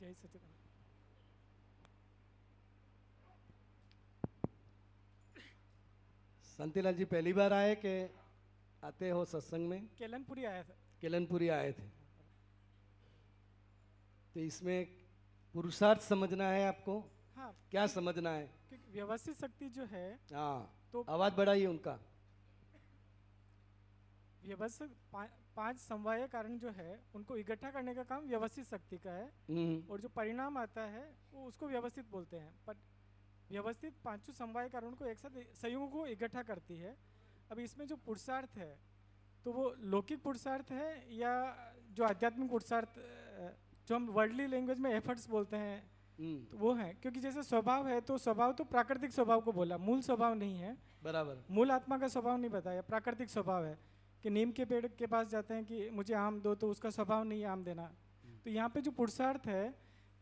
जय सचिदानंद शांतिलाल जी पहली बार आए कि आते हो सत्संग में? केलनपुरी आया था। केलनपुरी आए थे। तो इसमें पुरुषार्थ समझना है आपको? हाँ। क्या समझना है? व्यवस्थित शक्ति जो है हाँ। तो आवाज़ बढ़ाइए उनका। व्यवस्थित पा, पाँच समवाय कारण जो है उनको इकट्ठा करने का काम व्यवस्थित शक्ति का है। हम्म, और जो परिणाम आता है वो उसको व्यवस्थित बोलते हैं। पर व्यवस्थित पाँचों समवाय कारणों को एक साथ संयुगों को इकट्ठा करती है। अब इसमें जो पुरुषार्थ है तो वो लौकिक पुरुषार्थ है या जो आध्यात्मिक पुरुषार्थ जो हम वर्ल्डली लैंग्वेज में एफर्ट्स बोलते हैं हम्म, तो वो है। क्योंकि जैसे स्वभाव है तो स्वभाव तो प्राकृतिक स्वभाव को बोला। मूल स्वभाव नहीं है। बराबर। मूल आत्मा का स्वभाव नहीं बताया प्राकृतिक स्वभाव है कि नीम के पेड़ के पास जाते हैं कि मुझे आम दो तो उसका स्वभाव नहीं है आम देना। तो यहाँ पे जो पुरुषार्थ है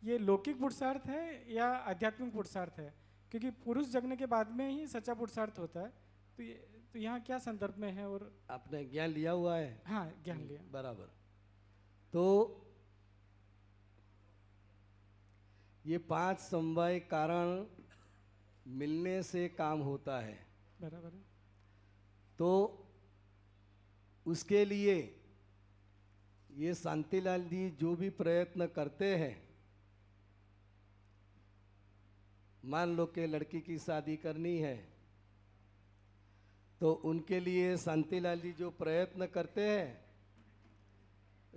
ये लौकिक पुरुषार्थ है या आध्यात्मिक पुरुषार्थ है? क्योंकि पुरुष जगने के बाद में ही सच्चा पुरुषार्थ होता है। तो ये तो यहाँ क्या संदर्भ में है और आपने ज्ञान लिया हुआ है। हाँ ज्ञान लिया। बराबर। तो ये पाँच समवाय कारण मिलने से काम होता है। बराबर तो उसके लिए ये शांतिलाल जी जो भी प्रयत्न करते हैं मान लो कि लड़की की शादी करनी है तो उनके लिए शांतिलाल जी जो प्रयत्न करते हैं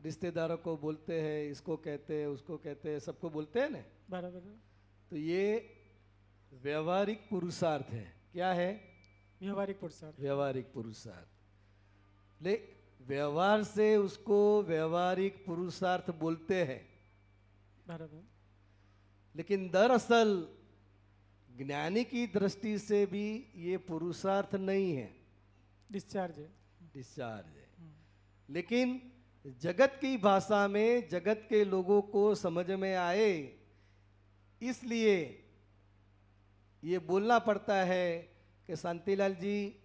रिश्तेदारों को बोलते हैं इसको कहते हैं उसको कहते हैं सबको बोलते हैं ना? बराबर तो ये व्यवहारिक पुरुषार्थ है। क्या है? व्यवहारिक पुरुषार्थ। व्यवहारिक पुरुषार्थ। ले व्यवहार से उसको व्यवहारिक पुरुषार्थ बोलते हैं। बराबर। लेकिन दरअसल ज्ञानी की दृष्टि से भी ये पुरुषार्थ नहीं है। डिस्चार्ज है। डिस्चार्ज है। लेकिन जगत की भाषा में जगत के लोगों को समझ में आए इसलिए ये बोलना पड़ता है कि शांतिलाल जी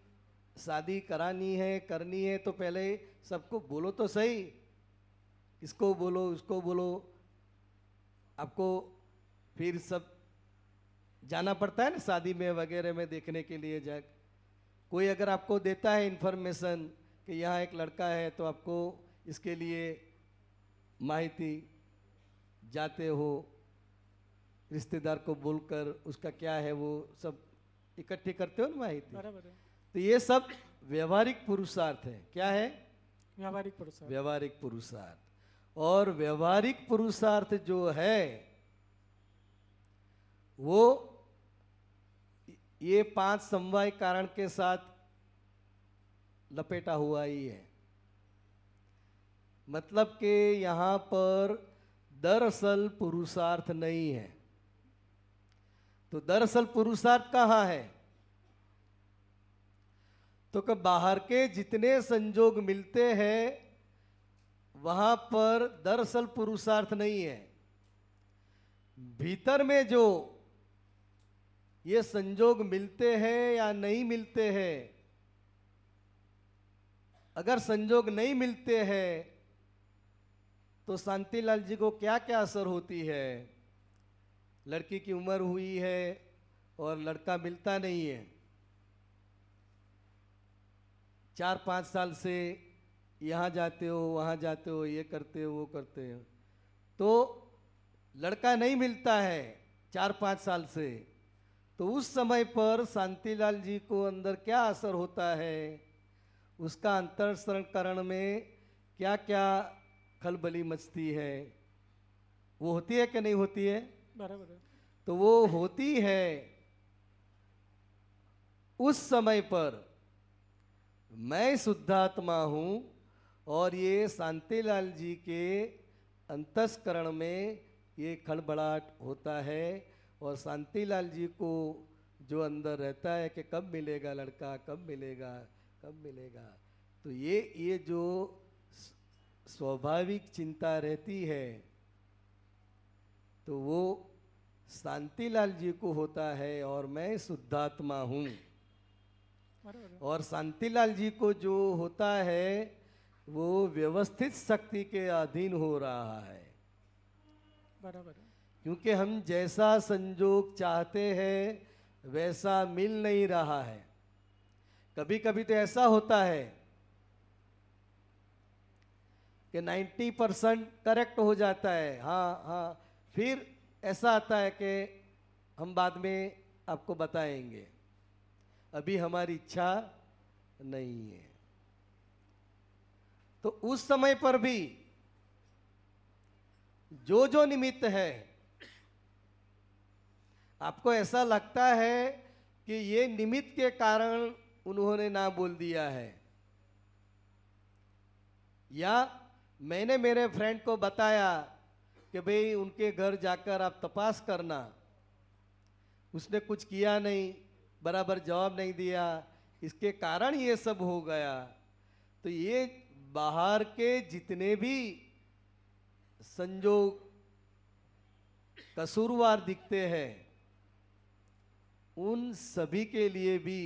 शादी करानी है करनी है तो पहले सबको बोलो तो सही। इसको बोलो उसको बोलो। आपको फिर सब जाना पड़ता है ना शादी में वगैरह में देखने के लिए जा कोई अगर आपको देता है इन्फॉर्मेशन कि यहाँ एक लड़का है तो आपको इसके लिए माहिती जाते हो रिश्तेदार को बोलकर उसका क्या है वो सब इकट्ठी करते हो ना माहिती? बराबर तो ये सब व्यवहारिक पुरुषार्थ है। क्या है? व्यवहारिक पुरुषार्थ। व्यवहारिक पुरुषार्थ। और व्यवहारिक पुरुषार्थ जो है वो ये पाँच समवाय कारण के साथ लपेटा हुआ ही है। मतलब कि यहाँ पर दरअसल पुरुषार्थ नहीं है। तो दरअसल पुरुषार्थ कहाँ है? तो कि बाहर के जितने संजोग मिलते हैं, वहाँ पर दरअसल पुरुषार्थ नहीं है। भीतर में जो ये संजोग मिलते हैं या नहीं मिलते हैं? अगर संजोग नहीं मिलते हैं तो शांतिलाल जी को क्या क्या असर होती है? लड़की की उम्र हुई है और लड़का मिलता नहीं है। चार पाँच साल से यहाँ जाते हो, वहाँ जाते हो, ये करते हो, वो करते हो। तो लड़का नहीं मिलता है चार पाँच साल से। तो उस समय पर शांतिलाल जी को अंदर क्या असर होता है? उसका अंतरकरण में क्या क्या खलबली मचती है? वो होती है कि नहीं होती है? बराबर तो वो होती है उस समय पर। मैं शुद्धात्मा हूँ और ये शांतिलाल जी के अंतस्करण में ये खड़बड़ाहट होता है। और शांतिलाल जी को जो अंदर रहता है कि कब मिलेगा लड़का कब मिलेगा कब मिलेगा। तो ये ये जो स्वाभाविक चिंता रहती है तो वो शांतिलाल जी को होता है और मैं शुद्धात्मा हूँ। और शांतिलाल जी को जो होता है वो व्यवस्थित शक्ति के अधीन हो रहा है। बराबर। क्योंकि हम जैसा संजोग चाहते हैं, वैसा मिल नहीं रहा है। कभी कभी तो ऐसा होता है कि 90 परसेंट करेक्ट हो जाता है। हाँ हाँ फिर ऐसा आता है कि हम बाद में आपको बताएँगे। अभी हमारी इच्छा नहीं है। तो उस समय पर भी जो जो निमित्त है आपको ऐसा लगता है कि ये निमित्त के कारण उन्होंने ना बोल दिया है? या मैंने मेरे फ्रेंड को बताया कि भाई उनके घर जाकर आप तपास करना। उसने कुछ किया नहीं, बराबर जवाब नहीं दिया। इसके कारण ये सब हो गया। तो ये बाहर के जितने भी संजोग, कसूरवार दिखते हैं उन सभी के लिए भी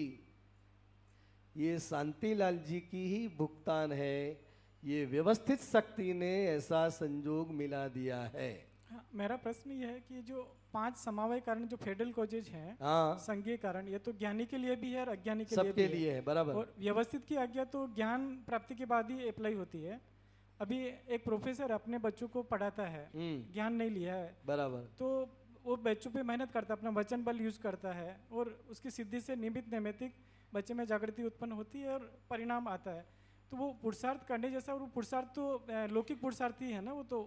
ये शांतिलाल जी की ही भुगतान है ये व्यवस्थित शक्ति ने ऐसा संजोग मिला दिया है। हाँ, मेरा प्रश्न ये है कि जो पाँच समवाय कारण जो फेडरल कॉजेज हैं हाँ। संघीय कारण ये तो ज्ञानी के लिए भी है और अज्ञानी के लिए भी लिए है बराबर। और व्यवस्थित की आज्ञा तो ज्ञान प्राप्ति के बाद ही अप्लाई होती है। अभी एक प्रोफेसर अपने बच्चों को पढ़ाता है हम्म। ज्ञान नहीं लिया है। बराबर। तो वो बच्चों पे मेहनत करता है अपना वचन बल यूज़ करता है और उसकी सिद्धि से निमित नैमितिक बच्चे में जागृति उत्पन्न होती है और परिणाम आता है। तो वो पुरुषार्थ करने जैसा और वो पुरुषार्थ तो लौकिक पुरुषार्थी है ना वो तो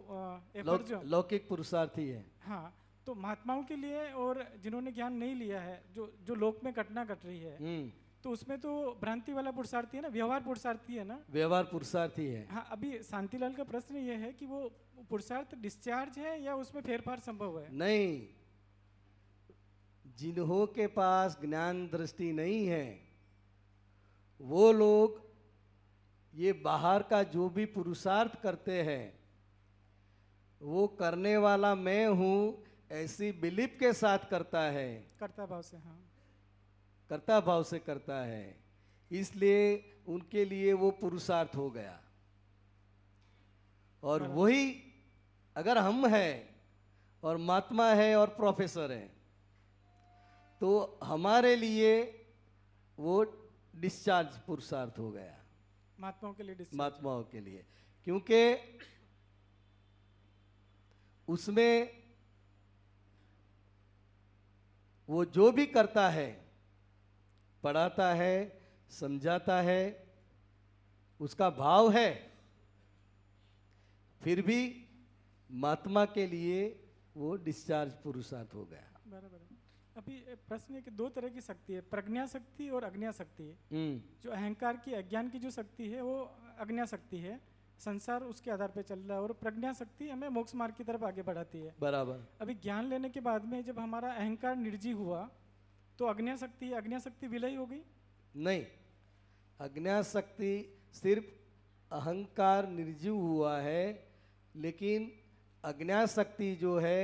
लौकिक पुरुषार्थी है। हाँ तो महात्माओं के लिए और जिन्होंने ज्ञान नहीं लिया है जो जो लोक में घटना घट रही है हम्म। तो उसमें तो भ्रांति वाला पुरुषार्थी है ना? व्यवहार पुरुषार्थी है ना? व्यवहार पुरुषार्थी है। हाँ अभी शांतिलाल का प्रश्न ये है कि वो पुरुषार्थ डिस्चार्ज है या उसमें फेरफार संभव है? नहीं। जिन्हों के पास ज्ञान दृष्टि नहीं है वो लोग ये बाहर का जो भी पुरुषार्थ करते हैं वो करने वाला मैं हूँ ऐसी बिलीप के साथ करता है। करता भाव से हाँ। कर्ता भाव से करता है इसलिए उनके लिए वो पुरुषार्थ हो गया। और वही अगर हम हैं और महात्मा है और प्रोफेसर है तो हमारे लिए वो डिस्चार्ज पुरुषार्थ हो गया। महात्माओं के लिए महात्माओं के लिए। क्योंकि उसमें वो जो भी करता है पढ़ाता है समझाता है उसका भाव है। फिर भी महात्मा के लिए वो डिस्चार्ज पुरुषार्थ हो गया। बराबर अभी प्रश्न है कि दो तरह की शक्ति है प्रज्ञा शक्ति और अज्ञा शक्ति हम्म। जो अहंकार की अज्ञान की जो शक्ति है वो अज्ञा शक्ति है। संसार उसके आधार पे चल रहा है और प्रज्ञा शक्ति हमें मोक्ष मार्ग की तरफ़ आगे बढ़ाती है। बराबर। अभी ज्ञान लेने के बाद में जब हमारा अहंकार निर्जी हुआ तो अज्ञा शक्ति अज्ञा शक्ति विलय हो गई नहीं अज्ञा शक्ति सिर्फ़ अहंकार निर्जीव हुआ है लेकिन अज्ञा शक्ति जो है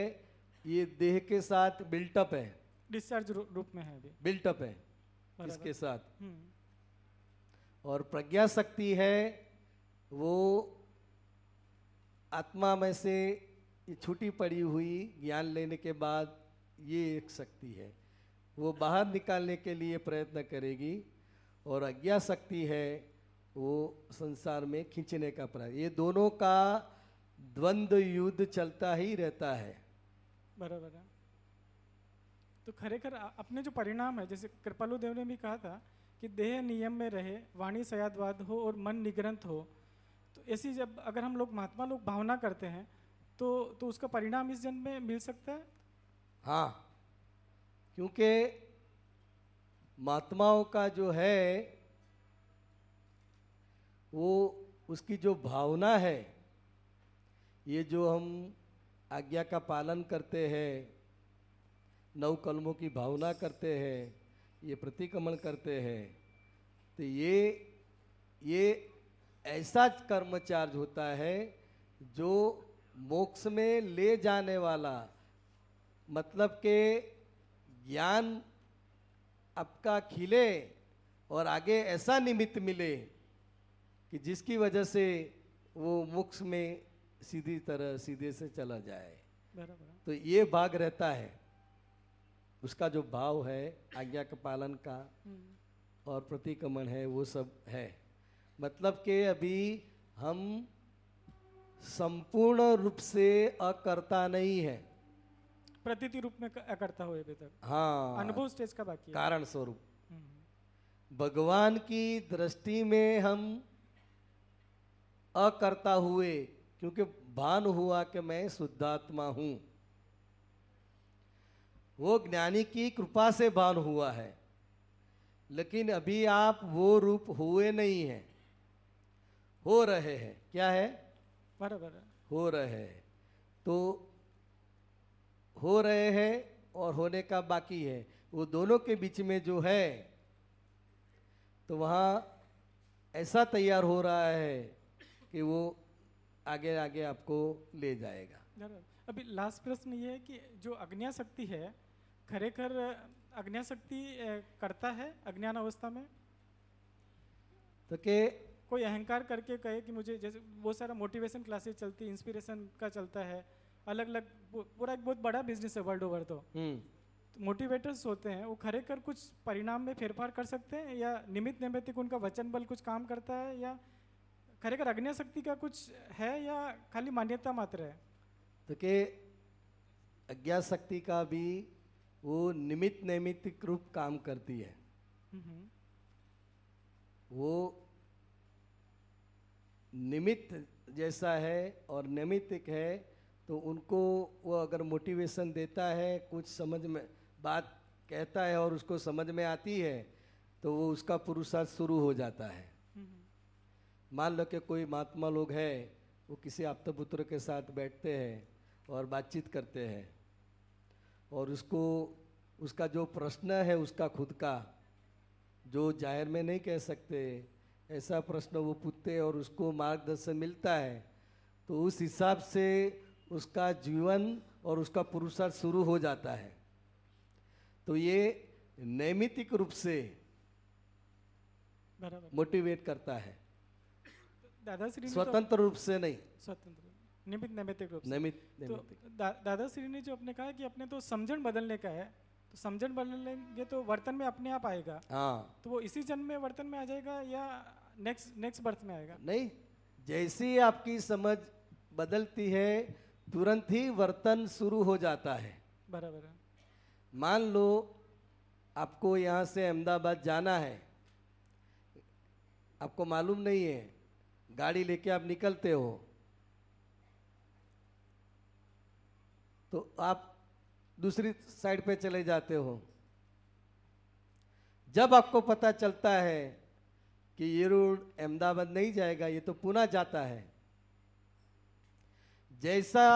ये देह के साथ बिल्टअप है। डिस्चार्ज रूप में है अभी। बिल्टअप है इसके साथ। हम्म, और प्रज्ञा शक्ति है वो आत्मा में से छुट्टी पड़ी हुई ज्ञान लेने के बाद ये एक शक्ति है। वो बाहर निकालने के लिए प्रयत्न करेगी और अज्ञा शक्ति है वो संसार में खींचने का प्रयास। ये दोनों का द्वंद्व युद्ध चलता ही रहता है। बराबर है। तो खरेखर अपने जो परिणाम है जैसे कृपालु देव ने भी कहा था कि देह नियम में रहे वाणी सयादवाद हो और मन निग्रंथ हो। तो ऐसी जब अगर हम लोग महात्मा लोग भावना करते हैं तो तो उसका परिणाम इस जन्म में मिल सकता है? हाँ। क्योंकि महात्माओं का जो है, वो उसकी जो भावना है, ये जो हम आज्ञा का पालन करते हैं, नव कलमों की भावना करते हैं, ये प्रतिक्रमण करते हैं तो ये ये ऐसा कर्म चार्ज होता है जो मोक्ष में ले जाने वाला मतलब के ज्ञान आपका खिले और आगे ऐसा निमित्त मिले कि जिसकी वजह से वो मोक्ष में सीधी तरह सीधे से चला जाए। तो ये भाग रहता है। उसका जो भाव है आज्ञा के पालन का और प्रतिक्रमण है वो सब है। मतलब कि अभी हम संपूर्ण रूप से अकर्ता नहीं है। प्रतीति रूप में करता हो अभी तक। हाँ। अनुभव स्टेज का बाकी कारण स्वरूप। हम्म, भगवान की दृष्टि में हम अकर्ता हुए क्योंकि भान हुआ कि मैं शुद्धात्मा हूँ। वो ज्ञानी की कृपा से भान हुआ है लेकिन अभी आप वो रूप हुए नहीं हैं। हो रहे हैं। क्या है? बराबर है। हो रहे हैं। तो हो रहे हैं और होने का बाकी है। वो दोनों के बीच में जो है तो वहाँ ऐसा तैयार हो रहा है कि वो आगे आगे आपको ले जाएगा। अभी लास्ट प्रश्न ये है कि जो अज्ञा शक्ति है खरेखर अज्ञा शक्ति करता है अज्ञान अवस्था में? तो के कोई अहंकार करके कहे कि मुझे जैसे बहुत सारा मोटिवेशन क्लासेस चलती इंस्पिरेशन का चलता है अलग अलग पूरा एक बहुत बड़ा बिज़नेस है वर्ल्ड ओवर तो। हम्म। तो मोटिवेटर्स होते हैं वो खरे कर कुछ परिणाम में फेरफार कर सकते हैं या निमित्त नैमित्तिक उनका वचन बल कुछ काम करता है या खरेखर अग्नि शक्ति का कुछ है या खाली मान्यता मात्र है? तो के अज्ञा शक्ति का भी वो निमित नैमित्तिक रूप काम करती है। हम्म, वो निमित्त जैसा है और नैमित्तिक है तो उनको वो अगर मोटिवेशन देता है कुछ समझ में बात कहता है और उसको समझ में आती है तो वो उसका पुरुषार्थ शुरू हो जाता है। मान लो कि कोई महात्मा लोग है वो किसी आप्तपुत्र के साथ बैठते हैं और बातचीत करते हैं और उसको उसका जो प्रश्न है उसका खुद का जो ज़ाहिर में नहीं कह सकते ऐसा प्रश्न वो पूछते हैं और उसको मार्गदर्शन मिलता है तो उस हिसाब से उसका जीवन और उसका पुरुषार्थ शुरू हो जाता है। तो ये नैमितिक रूप से मोटिवेट करता है। दादाश्री ने तो- स्वतंत्र रूप से नहीं। स्वतंत्र निमित्त नैमित्तिक रूप से। नैमित तो दा, दादाश्री ने जो अपने कहा कि अपने तो समझन बदलने का है तो समझन बदलेंगे तो वर्तन में अपने आप आएगा। हाँ। तो वो इसी जन्म में वर्तन में आ जाएगा या नेक्स्ट नेक्स्ट बर्थ में आएगा? नहीं जैसी आपकी समझ बदलती है तुरंत ही वर्तन शुरू हो जाता है। बराबर मान लो आपको यहाँ से अहमदाबाद जाना है। आपको मालूम नहीं है गाड़ी लेके आप निकलते हो। तो आप दूसरी साइड पे चले जाते हो। जब आपको पता चलता है कि ये रोड अहमदाबाद नहीं जाएगा ये तो पुणे जाता है। जैसा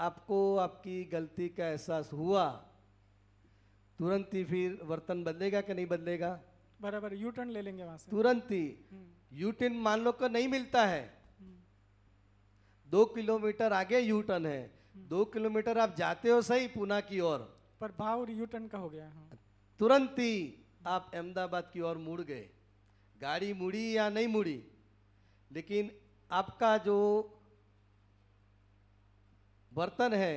आपको आपकी गलती का एहसास हुआ तुरंत ही फिर वर्तन बदलेगा कि नहीं बदलेगा? बराबर यू टर्न ले लेंगे वहाँ से। तुरंत ही। यू टर्न मान लो को नहीं मिलता है। दो किलोमीटर आगे यू टर्न है दो किलोमीटर आप जाते हो सही पुणे की ओर। पर भाव यू टर्न का हो गया हाँ। तुरंत ही आप अहमदाबाद की ओर मुड़ गए। गाड़ी मुड़ी या नहीं मुड़ी लेकिन आपका जो बर्तन है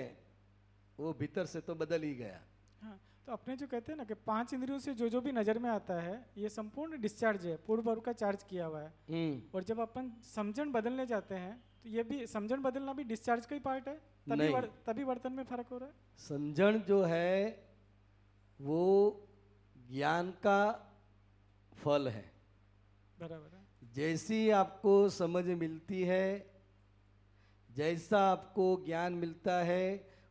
वो भीतर से तो बदल ही गया। हाँ तो अपने जो कहते हैं ना कि पाँच इंद्रियों से जो जो भी नज़र में आता है ये संपूर्ण डिस्चार्ज है पूर्व वर्ग का चार्ज किया हुआ है। हम्म। और जब अपन समझन बदलने जाते हैं तो ये भी समझन बदलना भी डिस्चार्ज का ही पार्ट है? तभी। वर, तभी वर्तन में फ़र्क हो रहा है? समझण जो है वो ज्ञान का फल है। बराबर है। जैसी आपको समझ मिलती है जैसा आपको ज्ञान मिलता है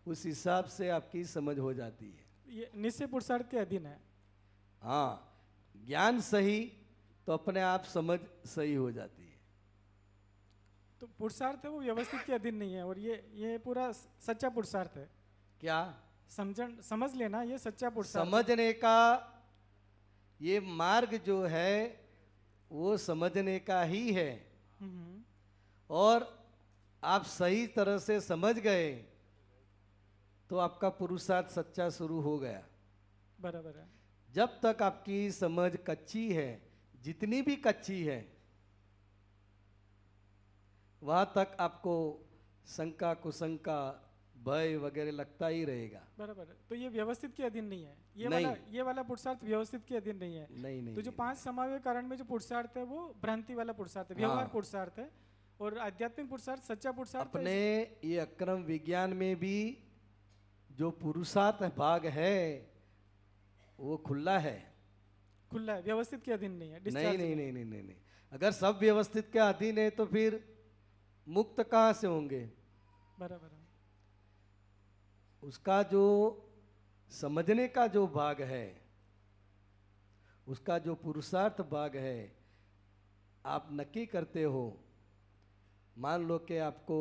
उस हिसाब से आपकी समझ हो जाती है। ये निश्चय पुरुषार्थ के अधीन है। हाँ ज्ञान सही तो अपने आप समझ सही हो जाती है। तो पुरुषार्थ है वो व्यवस्थित के अधीन नहीं है और ये ये पूरा सच्चा पुरुषार्थ है। क्या? समझ समझ लेना ये सच्चा पुरुषार्थ समझने का ये मार्ग जो है वो समझने का ही है। हम्म, और आप सही तरह से समझ गए तो आपका पुरुषार्थ सच्चा शुरू हो गया। बराबर है। जब तक आपकी समझ कच्ची है जितनी भी कच्ची है वहाँ तक आपको शंका कुशंका भय वगैरह लगता ही रहेगा। बराबर है। तो ये व्यवस्थित के अधीन नहीं है। ये नहीं। वाला ये वाला पुरुषार्थ व्यवस्थित के अधीन नहीं है। नहीं नहीं तो जो पाँच समावेय कारण में जो पुरुषार्थ है वो भ्रांति वाला पुरुषार्थ है व्यवहार हाँ। पुरुषार्थ है। और आध्यात्मिक पुरुषार्थ सच्चा पुरुषार्थ है। अपने ये अक्रम विज्ञान में भी जो पुरुषार्थ भाग है वो खुला है। खुला है व्यवस्थित के अधीन नहीं है नहीं discharge नहीं नहीं नहीं नहीं नहीं। अगर सब व्यवस्थित के अधीन है तो फिर मुक्त कहाँ से होंगे? बराबर उसका जो समझने का जो भाग है उसका जो पुरुषार्थ भाग है आप नक्की करते हो मान लो कि आपको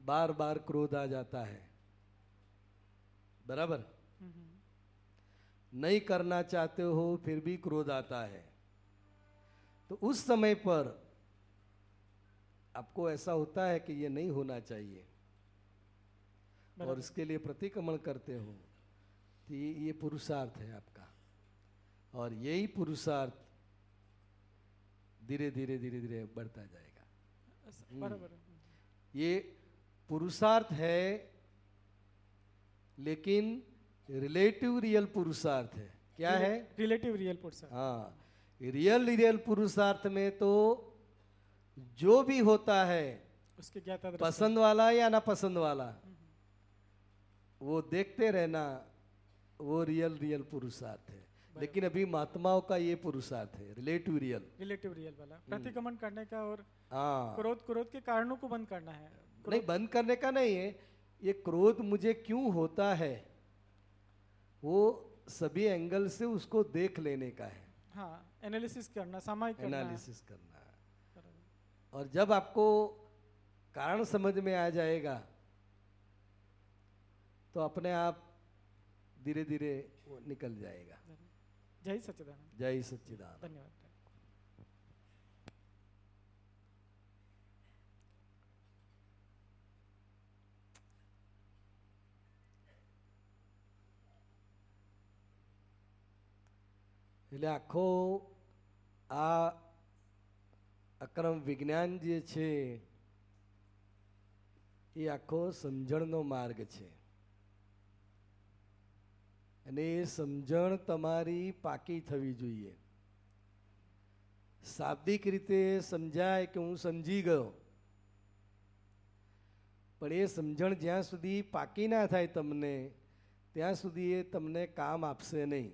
बार बार क्रोध आ जाता है। बराबर? नहीं करना चाहते हो फिर भी क्रोध आता है। तो उस समय पर आपको ऐसा होता है कि ये नहीं होना चाहिए। और इसके लिए प्रतिक्रमण करते हो तो ये पुरुषार्थ है आपका। और यही पुरुषार्थ धीरे धीरे धीरे धीरे बढ़ता जाएगा। बराबर ये पुरुषार्थ है लेकिन रिलेटिव रियल पुरुषार्थ है। क्या है? रिलेटिव रियल पुरुषार्थ. हाँ रियल रियल पुरुषार्थ में तो जो भी होता है उसके दृष्टा। पसंद वाला या ना पसंद वाला वो देखते रहना वो रियल रियल पुरुषार्थ है। लेकिन अभी महात्माओं का ये पुरुषार्थ है रिलेटिव रियल रिलेटिव रियल वाला। प्रतिक्रमण करने का और हाँ। क्रोध क्रोध के कारणों को बंद करना है। नहीं बंद करने का नहीं है। ये क्रोध मुझे क्यों होता है? वो सभी एंगल से उसको देख लेने का है। हाँ एनालिसिस करना सामायिक करना। एनालिसिस करना। और जब आपको कारण समझ में आ जाएगा तो अपने आप धीरे धीरे निकल जाएगा। જય સચિદાનંદ જય સચિદાનંદ ધન્યવાદ એટલે આખો આ અક્રમ વિજ્ઞાન જે છે એ આખો સમજણનો માર્ગ છે. અને એ સમજણ તમારી પાકી થવી જોઈએ. શાબ્દિક રીતે સમજાય કે હું સમજી ગયો. પણ એ સમજણ જ્યાં સુધી પાકી ના થાય તમને, ત્યાં સુધી એ તમને કામ આપશે નહીં.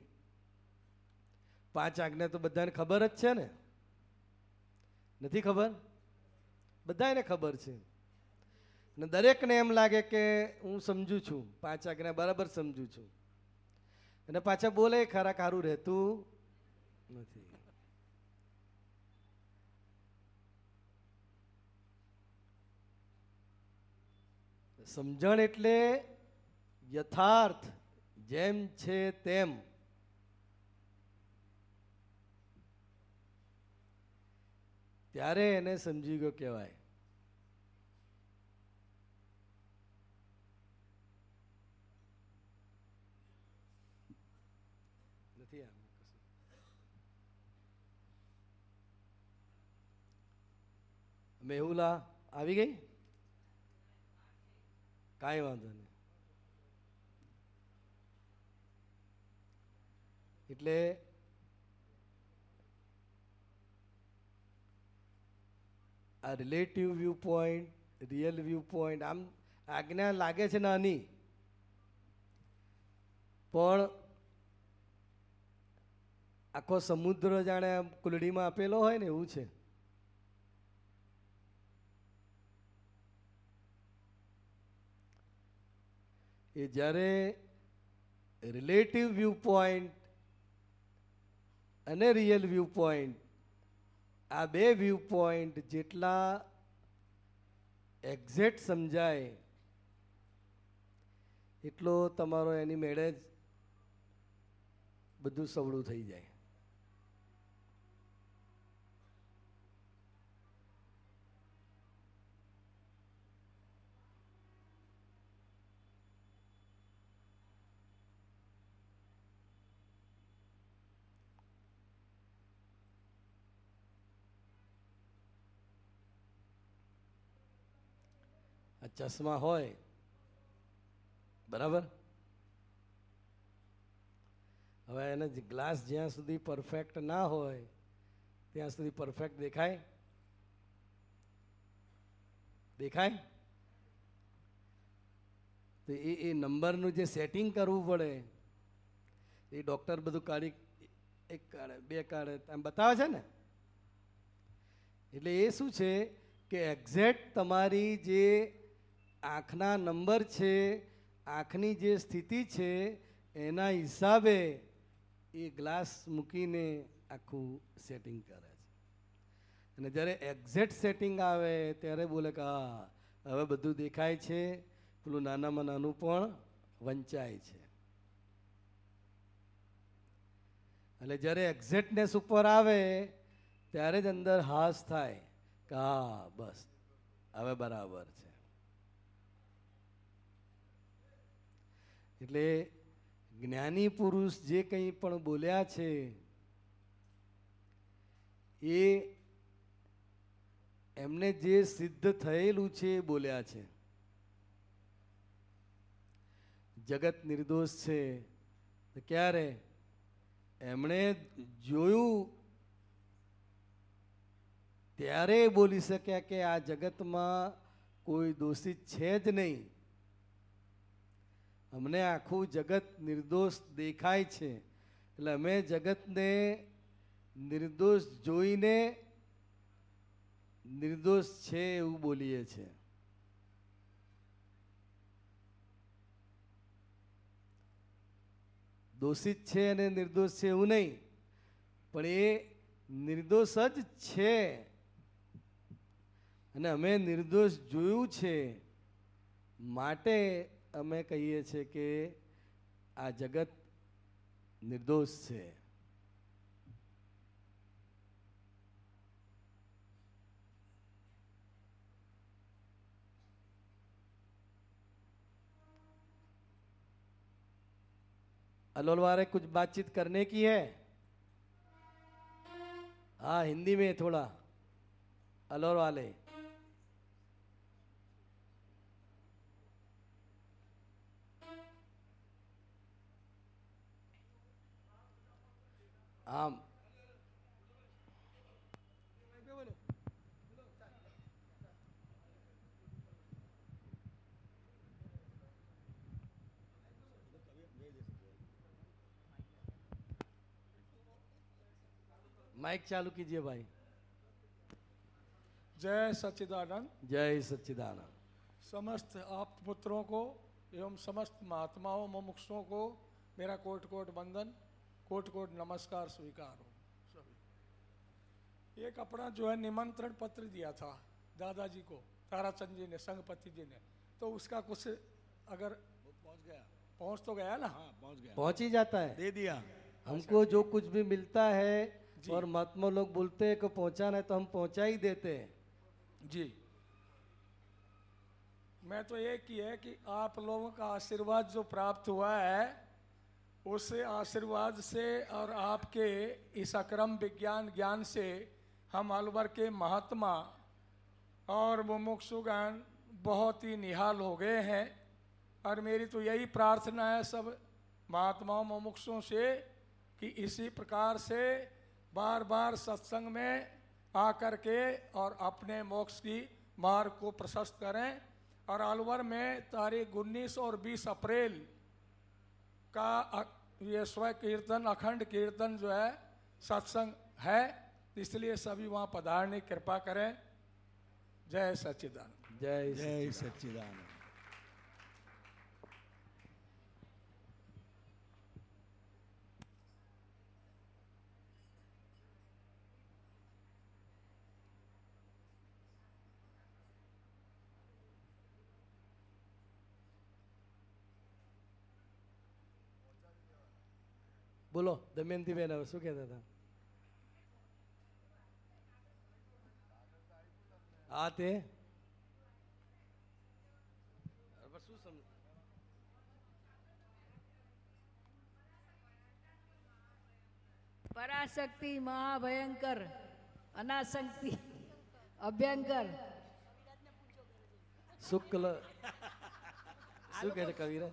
પાંચ આજ્ઞા તો બધાને ખબર જ છે ને? નથી ખબર? બધાને ખબર છે. ને દરેકને એમ લાગે કે હું સમજુ છું. પાંચ આજ્ઞા બરાબર સમજુ છું. અને પાછા બોલે, ખરા ખારું રહેતું નથી. સમજણ એટલે યથાર્થ જેમ છે તેમ. ત્યારે એને સમજી ગયો કહેવાય નથી આમાં કશું. મેહુલા આવી ગઈ? કાંઈ વાંધો નહીં. એટલે આ relative view point real view point આમ આજ્ઞા લાગે છે નાની. પણ આખો સમુદ્ર જાણે કુલડીમાં આપેલો હોય ને એવું છે. એ જ્યારે રિલેટિવ વ્યૂ પોઈન્ટ અને રિયલ વ્યૂ પોઈન્ટ આ બે વ્યૂ પોઈન્ટ જેટલા એક્ઝેક્ટ સમજાય, એટલો તમારો એની મેળે જ બધું સવળું થઈ જાય આ ચશ્મા હોય. બરાબર? હવે એને ગ્લાસ જ્યાં સુધી પરફેક્ટ ના હોય, ત્યાં સુધી પરફેક્ટ દેખાય? દેખાય? તો એ એ નંબરનું જે સેટિંગ કરવું પડે, એ ડૉક્ટર બધું કાઢી, એક કાઢે, બે કાઢે, આમ બતાવે છે ને? એટલે એ શું છે કે એક્ઝેક્ટ તમારી જે આંખના નંબર છે, આંખની જે સ્થિતિ છે, એના હિસાબે એ ગ્લાસ મૂકીને આખું સેટિંગ કરે છે. અને જ્યારે એક્ઝેક્ટ સેટિંગ આવે, ત્યારે બોલે કે, હા, હવે બધું દેખાય છે. પેલું નાનામાં નાનું પણ વંચાય છે. એટલે જ્યારે એક્ઝેક્ટનેસ ઉપર આવે, ત્યારે જ અંદર હાસ થાય કે, હા, બસ, હવે બરાબર છે. એટલે જ્ઞાની પુરુષ જે કંઈ પણ બોલ્યા છે, એ એમને જે સિદ્ધ થયેલું છે એ બોલ્યા છે. જગત નિર્દોષ છે. ક્યારે? એમણે જોયું, ત્યારે બોલી શક્યા કે આ જગતમાં કોઈ દોષિત છે જ નહીં. અમને આખું જગત નિર્દોષ દેખાય છે. એટલે અમે જગતને નિર્દોષ જોઈને નિર્દોષ છે એવું બોલીએ છીએ દોષિત છે અને નિર્દોષ છે એવું નહીં. પણ એ નિર્દોષ જ છે. અને અમે નિર્દોષ જોયું છે માટે અમે કહીએ છીએ કે આ જગત નિર્દોષ છે अलोल वाले कुछ बातचीत करने की है हाँ हिंदी में थोड़ा अलोर वाले આમ माइक चालू कीजिए भाई। जय सच्चिदानंद। जय सच्चिदानंद। समस्त आप पुत्रों को एवं समस्त महात्माओं मुमुक्षों को मेरा कोट कोट वंदन। कोट कोट नमस्कार स्वीकार। हो सभी। एक अपना जो है निमंत्रण पत्र दिया था दादाजी को ताराचंद जी ने संगपति जी ने। तो उसका कुछ अगर पहुँच गया। पहुँच तो गया ना? हाँ पहुँच गया। पहुँच ही जाता है। दे दिया। हमको जो कुछ भी मिलता है और महात्मा लोग बोलते हैं कि पहुंचाना है तो हम पहुँचा ही देते हैं। जी। मैं तो एक ही है कि आप लोगों का आशीर्वाद जो प्राप्त हुआ है उस आशीर्वाद से और आपके इस अक्रम विज्ञान ज्ञान से हम अलवर के महात्मा और मुमुक्षुगण बहुत ही निहाल हो गए हैं। और मेरी तो यही प्रार्थना है सब महात्माओं मुमुक्षों से कि इसी प्रकार से बार बार सत्संग में आकर के और अपने मोक्ष की मार्ग को प्रशस्त करें। और अलवर में तारीख उन्नीस और बीस अप्रैल का ये स्व कीर्तन अखंड कीर्तन जो है सत्संग है इसलिए सभी वहाँ पधारने कृपा करें। जय सच्चिदानंद। जय जय सच्चिदानंद। બોલો દમયંતી બેન હવે શું કહેતા હતા? આ તે? શું પરાશક્તિ મહાભયંકર અનાશક્તિ અભ્યંકર. શુક્લ શું કહે છે કવિરા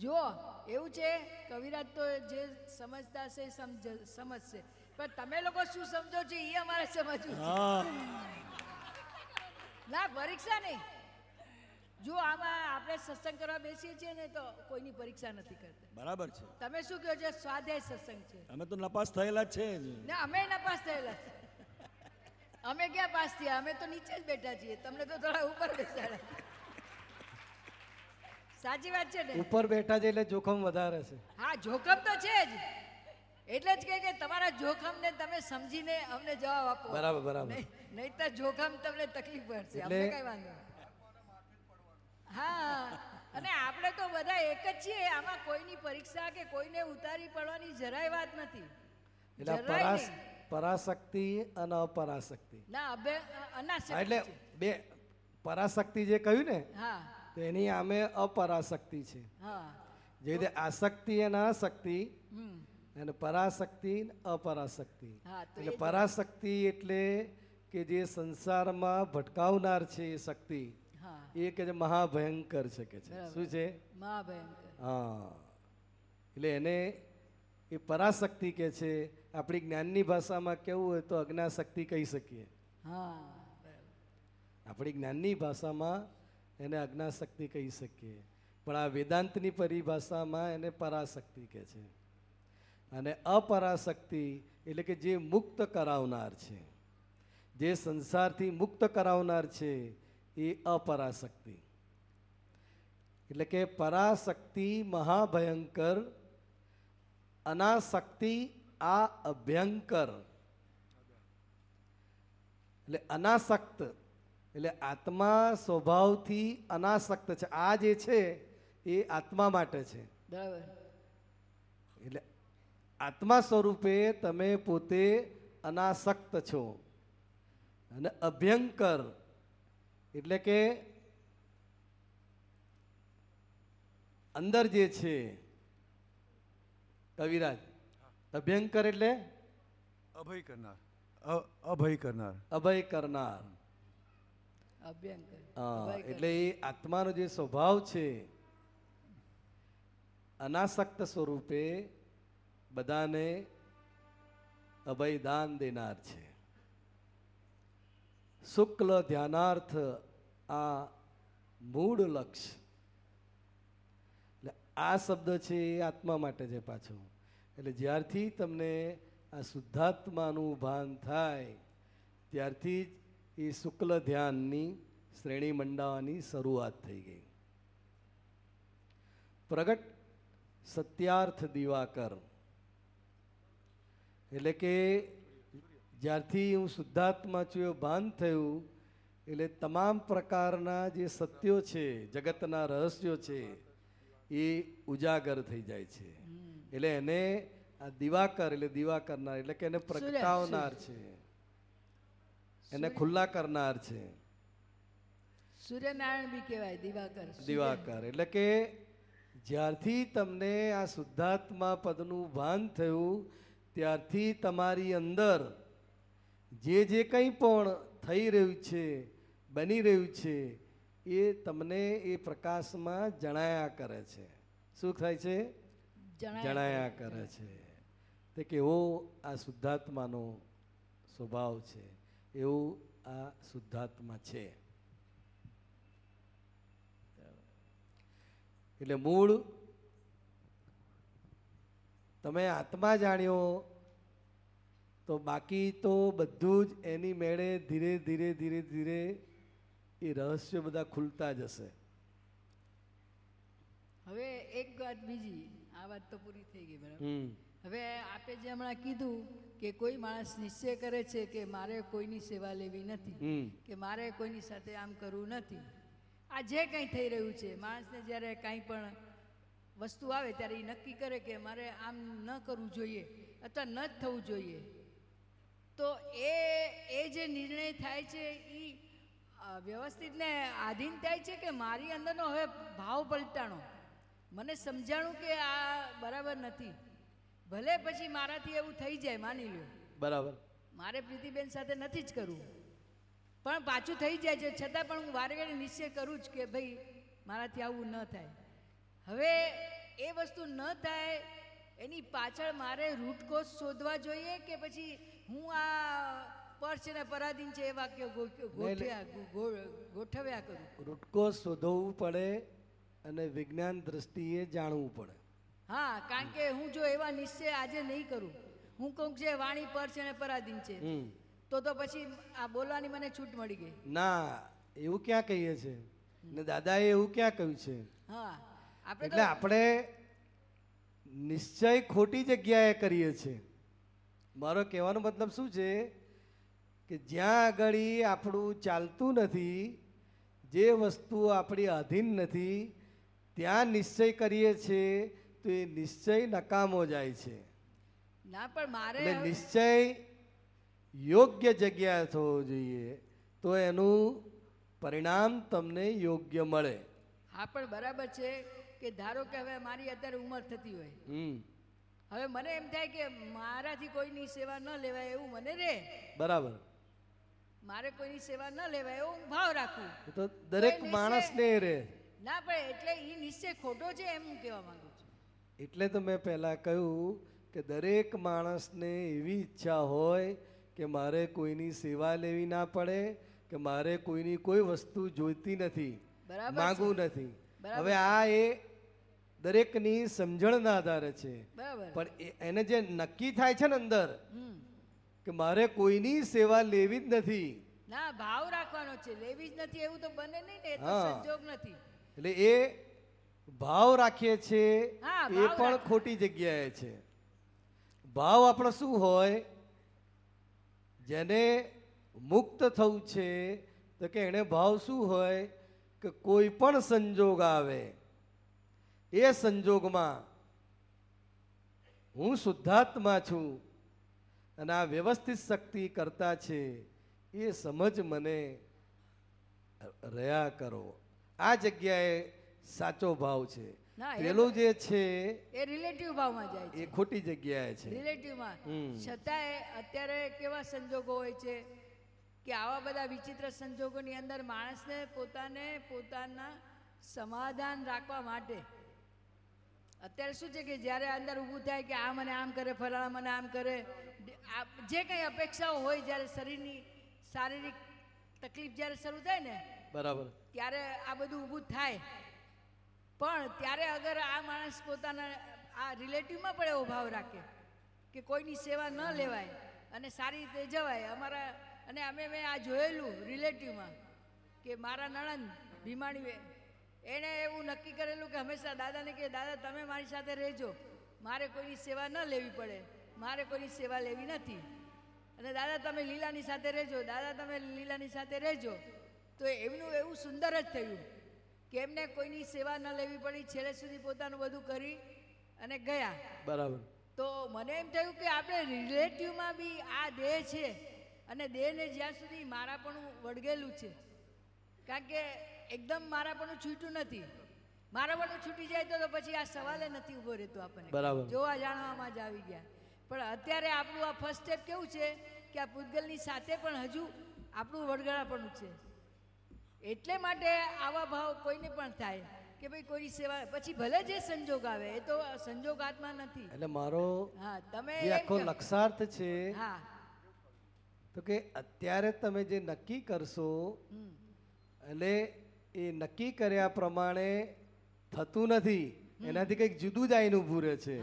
જુઓ એવું છે કવિરાજ તો જે સમજતા છે સમજ સમજશે. પણ તમે લોકો શું સમજો છો એ અમારે સમજવું ના પરીક્ષા નહીં. જો આમાં આપણે સત્સંગ કરવા બેસીએ છીએ ને તો કોઈની પરીક્ષા નથી કરતા. બરાબર છે. તમે શું કહો છો સ્વાધ્યાય સત્સંગ છે? અમે તો નપાસ થયેલા છે ને અમે નપાસ થયેલા છે. અમે ક્યાં પાસ થયા? અમે તો નીચે જ બેઠા છીએ. તમને તો થોડા ઉપર બેસાડ્યા. સાચી વાત છે ને? ઉપર બેઠા છે એટલે જોખમ વધારે છે. હા જોખમ તો છે જ. એટલે જ કહે કે તમારા જોખમને તમે સમજીને અમને જવાબ આપો. બરાબર, બરાબર. નહીં- નહીંતર જોખમ તમને તકલીફ પડશે. અમને કઈ વાંધો હા અને આપણે તો બધા એક જ છીએ. આમાં કોઈની પરીક્ષા કે કોઈને ઉતારી પડવાની જરાય વાત નથી. એટલે પરાસ પરાશક્તિ અને અપરાશક્તિ. ના અભે અનાશક્તિ એટલે બે પરાશક્તિ જે કહ્યું ને હા. તો એની આમે અપરાશક્તિ છે. જે રીતે આસક્તિ અને અશક્તિ અને પરાશક્તિ અપરાશક્તિ. એટલે પરાશક્તિ એટલે કે જે સંસારમાં ભટકાવનાર છે એ શક્તિ એ કે જે મહાભયંકર છે કે છે. શું છે? હા. એટલે એને એ પરાશક્તિ કે છે આપણી જ્ઞાનની ભાષામાં કેવું હોય તો અજ્ઞાશક્તિ કહી શકીએ. આપણી જ્ઞાનની ભાષામાં એને અજ્ઞાશક્તિ કહી શકીએ. પણ આ વેદાંતની પરિભાષામાં એને પરાશક્તિ કહે છે. અને અપરાશક્તિ એટલે કે જે મુક્ત કરાવનાર છે. જે સંસારથી મુક્ત કરાવનાર છે, એ અપરાશક્તિ. એટલે કે પરાશક્તિ મહાભયંકર, અનાશક્તિ આ અભ્યંકર. એટલે અનાસક્ત એટલે આત્મા સ્વભાવથી અનાસક્ત છે. આ જે છે એ આત્મા માટે છે. બરાબર. એટલે આત્મા સ્વરૂપે તમે પોતે અનાસક્ત છો અને અભ્યંકર. એટલે કે અંદર જે છે કવિરાજ અભ્યંકર એટલે? અભય કરનાર. અભય કરનાર. અભય કરનાર. એટલે એ આત્માનો જે સ્વભાવ છે અનાસક્ત સ્વરૂપે બધાને અભયદાન દેનાર છે. શુક્લ ધ્યાનાર્થ આ મૂળ લક્ષ્ય એટલે આ શબ્દ છે એ આત્મા માટે છે પાછો. એટલે જ્યારથી તમને આ શુદ્ધાત્માનું ભાન થાય ત્યારથી જ એ શુક્લ ધ્યાનની શ્રેણી મંડાવાની શરૂઆત થઈ ગઈ. પ્રગટ સત્યાર્થ દિવાકર. એટલે કે જ્યારથી હું શુદ્ધાત્મા છું એવું ભાન થયું એટલે તમામ પ્રકારના જે સત્યો છે જગતના રહસ્યો છે એ ઉજાગર થઈ જાય છે. એટલે એને આ દિવાકર એટલે દિવાકરનાર એટલે કે એને પ્રગટાવનાર છે. એને ખુલ્લા કરનાર છે. સૂર્યનારાયણ બી કહેવાય દિવાકર. દિવાકર. એટલે કે જ્યારથી તમને આ શુદ્ધાત્મા પદનું ભાન થયું ત્યારથી તમારી અંદર જે જે કંઈ પણ થઈ રહ્યું છે બની રહ્યું છે એ તમને એ પ્રકાશમાં જણાયા કરે છે. શું થાય છે? જણાયા કરે છે. તે કેવો આ શુદ્ધાત્માનો સ્વભાવ છે. એવું આ શુદ્ધાત્મા છે. એટલે મૂળ તમે આત્મા જાણ્યો તો બાકી તો બધું જ એની મેળે ધીરે ધીરે ધીરે ધીરે એ રહસ્યો બધા ખુલતા જશે. હવે એક વાત બીજી આ વાત તો પૂરી થઈ ગઈ બરાબર. હવે આપે જે હમણાં કીધું કે કોઈ માણસ નિશ્ચય કરે છે કે મારે કોઈની સેવા લેવી નથી કે મારે કોઈની સાથે આમ કરવું નથી. આ જે કંઈ થઈ રહ્યું છે માણસને જ્યારે કાંઈ પણ વસ્તુ આવે ત્યારે એ નક્કી કરે કે મારે આમ ન કરવું જોઈએ અથવા ન જ થવું જોઈએ. તો એ એ જે નિર્ણય થાય છે એ વ્યવસ્થિતને આધીન થાય છે કે મારી અંદરનો હવે ભાવ પલટાણો? મને સમજાણું કે આ બરાબર નથી. ભલે પછી મારાથી એવું થઈ જાય માની લો બરાબર. મારે પ્રીતિબેન સાથે નથી જ કરવું. પણ પાછું થઈ જાય છે છતાં પણ હું વારે વારે નિશ્ચય કરું જ કે ભાઈ મારાથી આવું ન થાય. હવે એ વસ્તુ ન થાય એની પાછળ મારે રૂટકોસ શોધવા જોઈએ કે પછી હું આ પર્સ અને પરાધીન છે એ વાક્ય ગોઠવ્યા કરું? રૂટકોસ શોધવું પડે અને વિજ્ઞાન દ્રષ્ટિએ જાણવું પડે. હા કારણ કે હું જો એવા નિશ્ચય આજે નહીં કરું. હું કહું છે વાણી પર છે ને પરાધીન છે. તો તો પછી આ બોલવાની મને છૂટ મળી ગઈ. ના એવું ક્યાં કહીએ છે? ને દાદાએ એવું ક્યાં કહ્યું છે? હા આપણે એટલે આપણે નિશ્ચય ખોટી જગ્યાએ કરીએ છીએ. મારો કહેવાનો મતલબ શું છે? કે જ્યાં આગળ આપણું ચાલતું નથી જે વસ્તુ આપણી અધીન નથી ત્યાં નિશ્ચય કરીએ છીએ તો એ નિશ્ચય નકામો જાય છે. ના પણ મારે નિશ્ચય યોગ્ય જગ્યાએ થવો જોઈએ તો એનું પરિણામ તમને યોગ્ય મળે. હા પણ બરાબર છે કે ધારો કે હવે મારી અત્યારે ઉંમર થતી હોય. હમ. હવે મને એમ થાય કે મારાથી કોઈની સેવા ન લેવાય એવું મને રે. બરાબર. મારે કોઈની સેવા ન લેવાય એવો ભાવ રાખું. તો દરેક માણસને રે. ના પણ એટલે એ નિશ્ચય ખોટો છે એમ હું કહેવા માંગુ એટલે તો મેં પહેલાં કહ્યું કે દરેક માણસને એવી ઈચ્છા હોય કે મારે કોઈની સેવા લેવી ના પડે કે મારે કોઈની કોઈ વસ્તુ જોઈતી નથી માંગવું નથી. હવે આ એ દરેકની સમજણના આધારે છે. બરાબર. પણ એને જે નક્કી થાય છે ને અંદર કે મારે કોઈની સેવા લેવી જ નથી. ના ભાવ રાખવાનો છે. લેવી જ નથી એવું તો બને નહીં ને એ તો. સંજોગ નથી. એટલે એ ભાવ રાખીએ છીએ એ પણ ખોટી જગ્યાએ છે. ભાવ આપણો શું હોય? જેને મુક્ત થવું છે તો કે એને ભાવ શું હોય? કે કોઈ પણ સંજોગ આવે એ સંજોગમાં હું શુદ્ધાત્મા છું અને આ વ્યવસ્થિત શક્તિ કરતા છે એ સમજ મને રહ્યા કરો. આ જગ્યાએ સાચો ભાવ છે. પેલું જે છે એ રિલેટિવ ભાવમાં જાય છે. એ ખોટી જગ્યાએ છે. રિલેટિવમાં છતાંય અત્યારે કેવા સંજોગો હોય છે કે આવા બધા વિચિત્ર સંજોગોની અંદર માણસને પોતાને પોતાના સમાધાન રાખવા માટે. અત્યારે શું છે કે જ્યારે અંદર ઊભું થાય કે આ મને આમ કરે ફલાણા મને આમ કરે જે કંઈ અપેક્ષાઓ હોય જ્યારે શરીરની શારીરિક તકલીફ જ્યારે શરૂ થાય ને બરાબર. ત્યારે આ બધું ઊભું થાય. પણ ત્યારે અગર આ માણસ પોતાના, આ રિલેટિવમાં પણ એવો ભાવ રાખે કે કોઈની સેવા ન લેવાય અને સારી રીતે જવાય. અમારા, અને અમે મેં આ જોયેલું રિલેટિવમાં કે મારા નણંદ ભીમાણી એણે એવું નક્કી કરેલું કે હંમેશા દાદાને કે, દાદા, તમે મારી સાથે રહેજો. મારે કોઈની સેવા ન લેવી પડે. મારે કોઈની સેવા લેવી નથી. અને દાદા, તમે લીલાની સાથે રહેજો. દાદા, તમે લીલાની સાથે રહેજો. તો એમનું એવું સુંદર જ થયું. કે એમને કોઈની સેવા ન લેવી પડી છેલ્લે સુધી પોતાનું બધું કરી અને ગયા. બરાબર. તો મને એમ થયું કે આપણે રિલેટિવમાં બી આ દેહ છે અને દેહને જ્યાં સુધી મારાપણું વળગેલું છે. કારણ કે એકદમ મારા પણ છૂટ્યું નથી. મારા પણ છૂટી જાય તો તો પછી આ સવાલે નથી ઊભો રહેતો આપણને. બરાબર. જોવા જાણવામાં જ આવી ગયા. પણ અત્યારે આપણું આ ફર્સ્ટ સ્ટેપ કેવું છે કે આ પૂતગલની સાથે પણ હજુ આપણું વળગડાપણું છે. એટલે માટે આવા ભાવ કોઈને પણ થાય કે ભાઈ કોઈની સેવા પછી ભલે જે સંજોગ આવે એ તો સંજોગાત્મા નથી. એટલે મારો હા તમે આખો. લક્ષાર્થ છે હા. તો કે અત્યારે તમે જે નક્કી કરશો એટલે એ નક્કી કર્યા પ્રમાણે થતું નથી. એનાથી કંઈક જુદું જ આઈનું ભૂરે છે.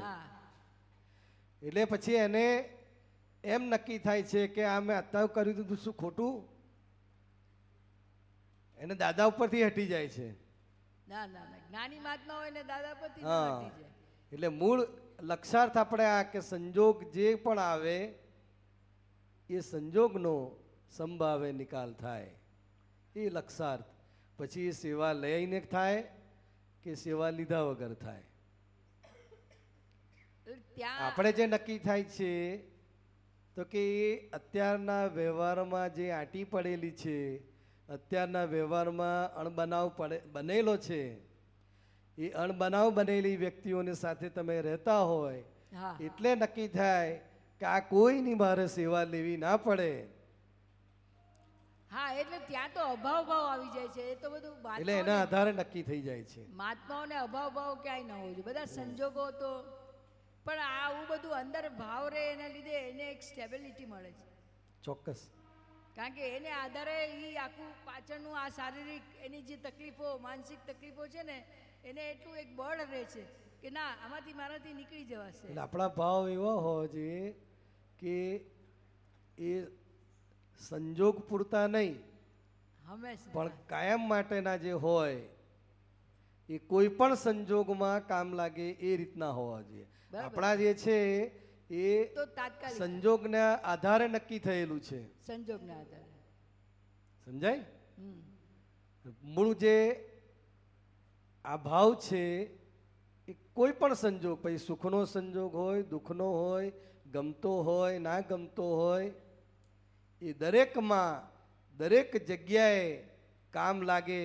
એટલે પછી એને એમ નક્કી થાય છે કે આ મેં અત્યારે કર્યું હતું શું ખોટું? એને દાદા ઉપરથી હટી જાય છે. ના ના ના. જ્ઞાની મહાત્મા હોય ને દાદા પરથી હા. હટી જાય. એટલે મૂળ લક્ષાર્થ આપણે આ કે સંજોગ જે પણ આવે એ સંજોગનો સંભાવે નિકાલ થાય. એ લક્ષાર્થ. પછી એ સેવા લઈને થાય કે સેવા લીધા વગર થાય. આપણે જે નક્કી થાય છે તો કે એ અત્યારના વ્યવહારમાં જે આંટી પડેલી છે અત્યારના વ્યવહારમાં અણબનાવ પડે બનેલો છે. એ અણબનાવ બનેલી વ્યક્તિઓની સાથે તમે રહેતા હોય એટલે નક્કી થાય કે આ કોઈની મારે સેવા લેવી ના પડે. હા એટલે ત્યાં તો અભાવ ભાવ આવી જાય છે. એ તો બધું એટલે એના આધારે નક્કી થઈ જાય છે. મહાત્માઓને અભાવ ભાવ ક્યાંય ન હોય છે બધા સંજોગો તો પણ આવું બધું અંદર ભાવ રહે એના લીધે એને એક સ્ટેબિલિટી મળે છે. ચોક્કસ. કારણ કે એને આધારે એ આખું પાછળનું આ શારીરિક એની જે તકલીફો માનસિક તકલીફો છે ને એને એટલું એક બળ રહે છે કે ના આમાંથી મારાથી નીકળી જવાશે. એટલે આપણા ભાવ એવા હોવા જોઈએ કે એ સંજોગ પૂરતા નહીં. હંમેશા. પણ કાયમ માટેના જે હોય એ કોઈ પણ સંજોગમાં કામ લાગે એ રીતના હોવા જોઈએ. આપણા જે છે એ તો તાત્કાલિક સંજોગના આધારે નક્કી થયેલું છે. સંજોગના આધારે. સમજાય? મૂળ જે આ ભાવ છે એ કોઈ પણ સંજોગ પછી સુખનો સંજોગ હોય દુઃખનો હોય ગમતો હોય ના ગમતો હોય એ દરેકમાં દરેક જગ્યાએ કામ લાગે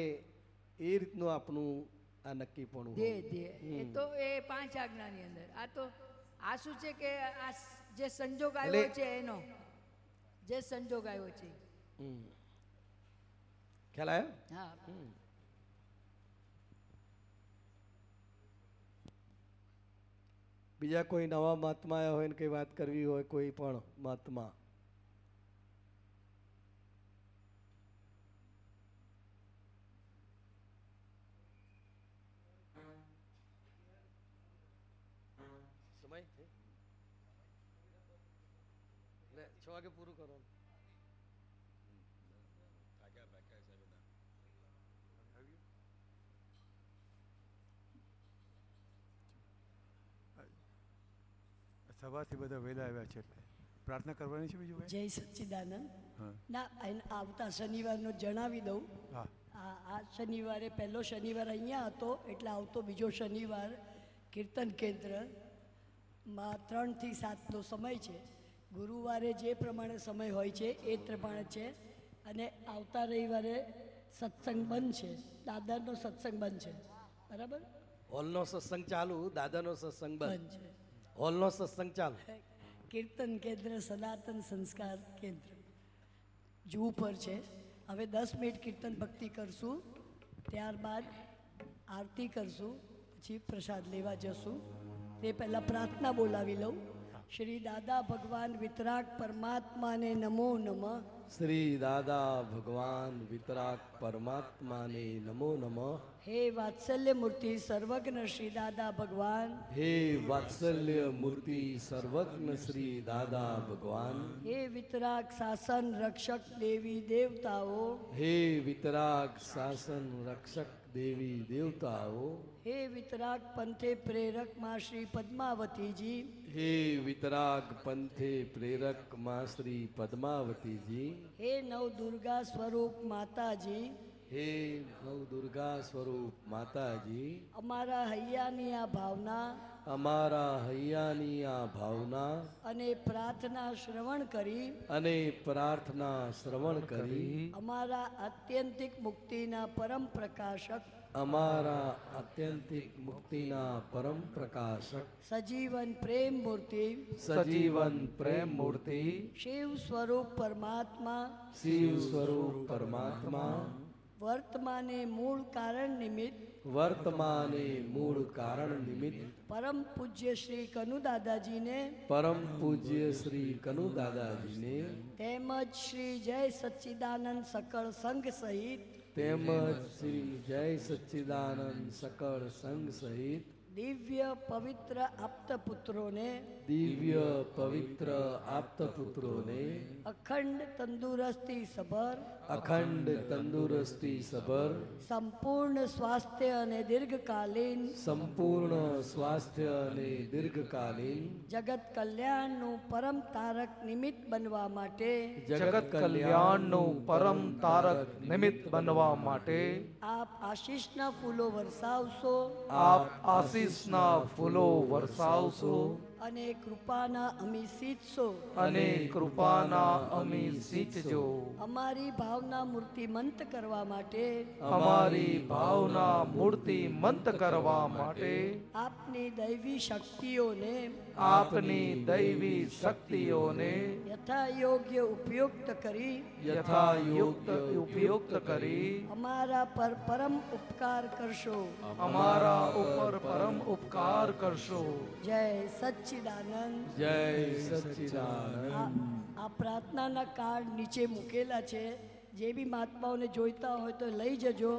એ રીતનું આપણું આ નક્કી પણ એ તો એ પાંચ આજ્ઞાની અંદર. આ તો આ શું છે કે આ જે સંજોગ આવ્યો છે એનો? જે સંજોગ આવ્યો છે. ખ્યાલ આવ્યો? હા. બીજા કોઈ નવા મહાત્મા હોય ને કઈ વાત કરવી હોય કોઈ પણ મહાત્મા? સમય છે? એટલે છ વાગે પૂરું કરવાનું સવારથી બધા વહેલા આવ્યા છે એટલે. પ્રાર્થના કરવાની છે બીજું જય સચ્ચિદાનંદ. ના એને આવતા શનિવારનો જણાવી દઉં. હા. આ આ શનિવારે પહેલો શનિવાર અહીંયા હતો એટલે આવતો બીજો શનિવાર કીર્તન કેન્દ્રમાં ત્રણથી સાતનો સમય છે. ગુરુવારે જે પ્રમાણે સમય હોય છે એ પ્રમાણે છે અને આવતા રવિવારે સત્સંગ બંધ છે. દાદાનો સત્સંગ બંધ છે. બરાબર? હોલનો સત્સંગ ચાલુ દાદાનો સત્સંગ બંધ. બંધ છે. હોલનો સત્સંગ ચાલુ. કીર્તન કેન્દ્ર સનાતન સંસ્કાર કેન્દ્ર. જૂ પર છે. હવે દસ મિનિટ કીર્તન ભક્તિ કરશું. ત્યારબાદ આરતી કરશું. પછી પ્રસાદ લેવા જશું. તે પહેલાં પ્રાર્થના બોલાવી લઉં. શ્રી દાદા ભગવાન વિતરાગ પરમાત્માને નમો નમઃ. શ્રી દાદા ભગવાન વિતરાગ પરમાત્માને નમો નમઃ. હે વાત્સલ્ય મૂર્તિ સર્વજ્ઞ શ્રી દાદા ભગવાન. હે વાત્સલ્ય મૂર્તિ સર્વજ્ઞ શ્રી દાદા ભગવાન. હે વિતરાગ શાસન રક્ષક દેવી દેવતાઓ. હે વિતરાગ શાસન રક્ષક દેવી દેવતાઓ. હે વિતરાગ પંથે પ્રેરકમાં શ્રી પદ્માવતીજી. હે વિતરાગ પંથે પ્રેરકમાં શ્રી પદ્માવતીજી. હે નવ દુર્ગા સ્વરૂપ માતાજી. હે નવ દુર્ગા સ્વરૂપ માતાજી. અમારા હૈયાની આ ભાવના અમારા હૈયાની આ ભાવના અને પ્રાર્થના શ્રવણ કરી અને પ્રાર્થના શ્રવણ કરી અમારા આત્યંતિક મુક્તિના પરમ પ્રકાશક અમારા આત્યંતિક મુક્તિના પરમ પ્રકાશક સજીવન પ્રેમ મૂર્તિ સજીવન પ્રેમ મૂર્તિ શિવ સ્વરૂપ પરમાત્મા શિવ સ્વરૂપ પરમાત્મા વર્તમાને મૂળ કારણ નિમિત્ત વર્તમાને મૂળ કારણ નિમિત્ત. પરમ પૂજ્ય શ્રી કનુ દાદાજીને પરમ પૂજ્ય શ્રી કનુ દાદાજીને તેમજ શ્રી જય સચ્ચિદાનંદ સકળ સંઘ સહિત તેમજ શ્રી જય સચ્ચિદાનંદ સકળ સંઘ સહિત દિવ્ય પવિત્ર આપ્ત પુત્રોને દિવ્ય પવિત્ર આપત પુત્રોને અખંડ તંદુરસ્તી સભર અખંડ તંદુરસ્તી સભર સંપૂર્ણ સ્વાસ્થ્ય અને દીર્ઘકાલીન સંપૂર્ણ સ્વાસ્થ્ય અને દીર્ઘકાલીન જગત કલ્યાણનું પરમ તારક નિમિત્ત બનવા માટે જગત કલ્યાણનું પરમ તારક નિમિત્ત બનવા માટે આપ આશીષના ફૂલો વરસાવશો. આપ આશીષના ફૂલો વરસાવશો. અને કૃપાના અમી સીચશો અને કૃપાના અમી સીચજો અમારી ભાવના મૂર્તિ મંત કરવા માટે. અમારી ભાવના મૂર્તિ મંત કરવા માટે. આપની દૈવી શક્તિઓને. આપની દૈવી શક્તિઓને યથા યોગ્ય ઉપયોગ કરી. યથા યોગ્ય ઉપયોગ કરી. અમારા પર પરમ ઉપકાર કરશો. અમારા ઉપર પરમ ઉપકાર કરશો. જય સચ્ચિદાનંદ. જય સચ્ચિદાનંદ. આ પ્રાર્થનાના કાર્ડ નીચે મૂકેલા છે. જે બી મહાત્માઓને જોઈતા હોય તો લઈ જજો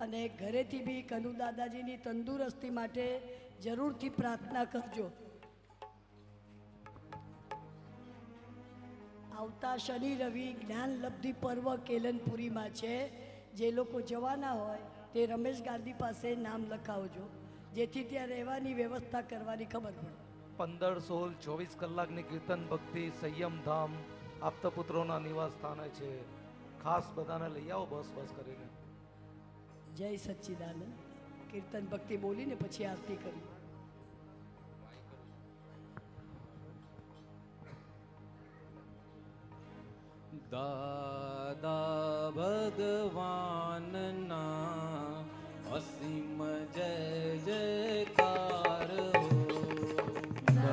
અને ઘરેથી બી કનુ દાદાજીની તંદુરસ્તી માટે જરૂરથી પ્રાર્થના કરજો. આવતા શનિ રવિ જ્ઞાન લબ્ધિ પર્વ કેલનપુરીમાં છે. જે લોકો જવાના હોય તે રમેશ ગાંધી પાસે નામ લખાવજો. જેથી ત્યાં રહેવાની વ્યવસ્થા કરવાની ખબર પડે. પંદર સોળ ચોવીસ કલાકની કીર્તન ભક્તિ સંયમ ધામ આપતપુત્રોના નિવાસ સ્થાને છે. ખાસ બધાને લઈ આવો બસ બસ કરીને. જય સચ્ચિદાનંદ. કીર્તન ભક્તિ બોલીને પછી આરતી કરી. દાદા ભગવાનના અસીમ જય જયકાર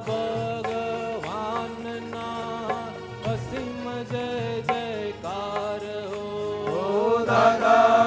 ભગવાનના અસીમ જય જયકાર હો. દાદા.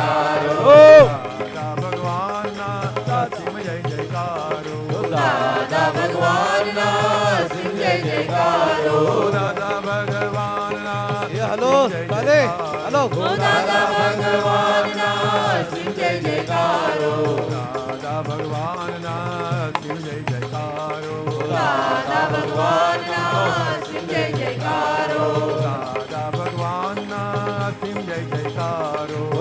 જયકાર. દાદા ભગવાનના અસીમ જય જયકાર. દાદા ભગવાનના અસીમ જય જયકાર. દાદા ભગવાનના એ હલો દાદે હલો. દાદા ભગવાનના અસીમ જય જયકાર. દાદા ભગવાનના અસીમ જય જયકાર. દાદા ભગવાનના અસીમ જય જયકાર.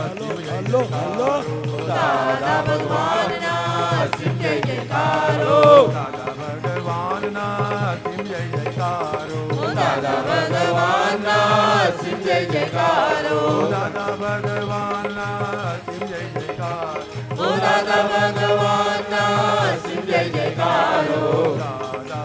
હલો હલો દાદા ભગવાનના અસીમ જય જયકાર દાદા ભગવાનના અસીમ જય જયકાર. દાદા ભગવાનના અસીમ જય જયકાર દાદા ભગવાનના અસીમ જય જયકાર દાદા ભગવાનના અસીમ જય જયકાર. દાદા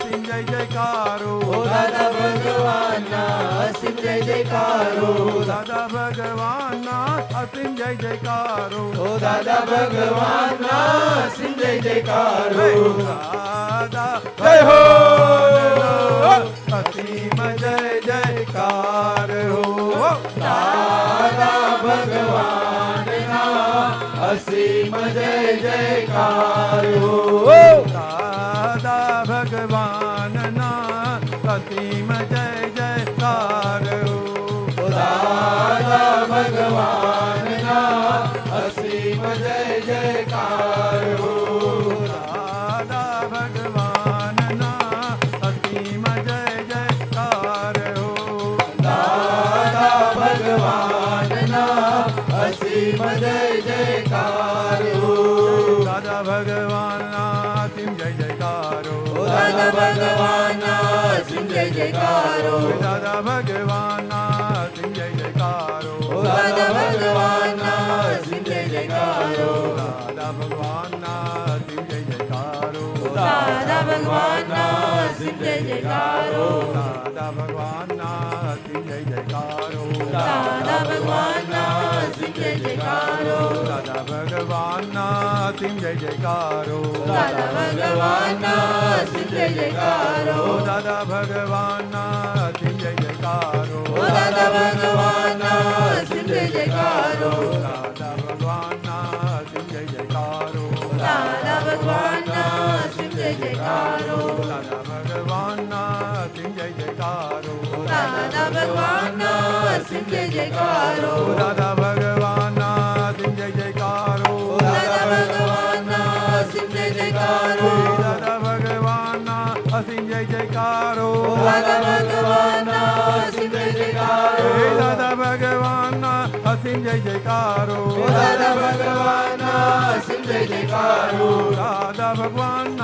અસીમ જય જયકાર. દાદા ભગવાનના અસીમ જય જયકારો. દાદા ભગવાનના અસીમ જય જયકારો. ઓ દાદા ભગવાનના અસીમ જય જયકારો. દાદા જય હો! અસીમ જય જયકાર. હો દાદા ભગવાનના અસીમ જય જયકાર. હો ભગવતીમ જય જયકાર ભગવાન જયકારો. દાદા ભગવાનના અસીમ જય જયકારો. દાદા ભગવાનના અસીમ જય જયકારો. દાદા ભગવાનના જય જયકારો. દાદા ભગવાનના અસીમ જય જયકારો દાદા ભગવાનના અસીમ જય જયકારો દાદા ભગવાનના અસીમ જય જયકારો દાદા ભગવાનના અસીમ જય જયકારો દાદા ભગવાનના અસીમ જય જયકારો દાદા ભગવાનના અસીમ જય જયકારો દાદા ભગવાનના અસીમ જય જયકારો દાદા ભગવાનના અસીમ જય જયકારો દાદા ભગવાનના અસીમ જય જયકારો દાદા ભગવાનના जयकारो राधा भगवान सिंह जय जयकारो राधा भगवान सिंह जय जयकारो राधा भगवान सिंह जय जयकारो राधा भगवान सिंह जय जयकारो राधा भगवान सिंह जय जयकारो राधा भगवान सिंह जय जयकारो राधा भगवान सिंह जय जयकारो राधा भगवान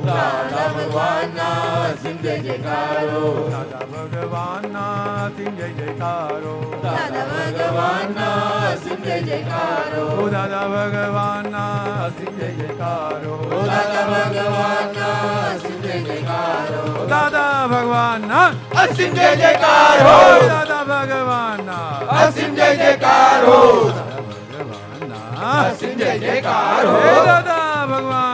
દાદા ભગવાનના અસીમ જય જયકારો દાદા ભગવાનના અસીમ જય જયકારો દાદા ભગવાનના અસીમ જય જયકારો દાદા ભગવાનના અસીમ જય જયકારો દાદા ભગવાનના અસીમ જય જયકારો દાદા ભગવાનના અસીમ જય જયકારો દાદા ભગવાનના અસીમ જય જયકારો ભગવાનના અસીમ જય જયકારો દાદા ભગવાનના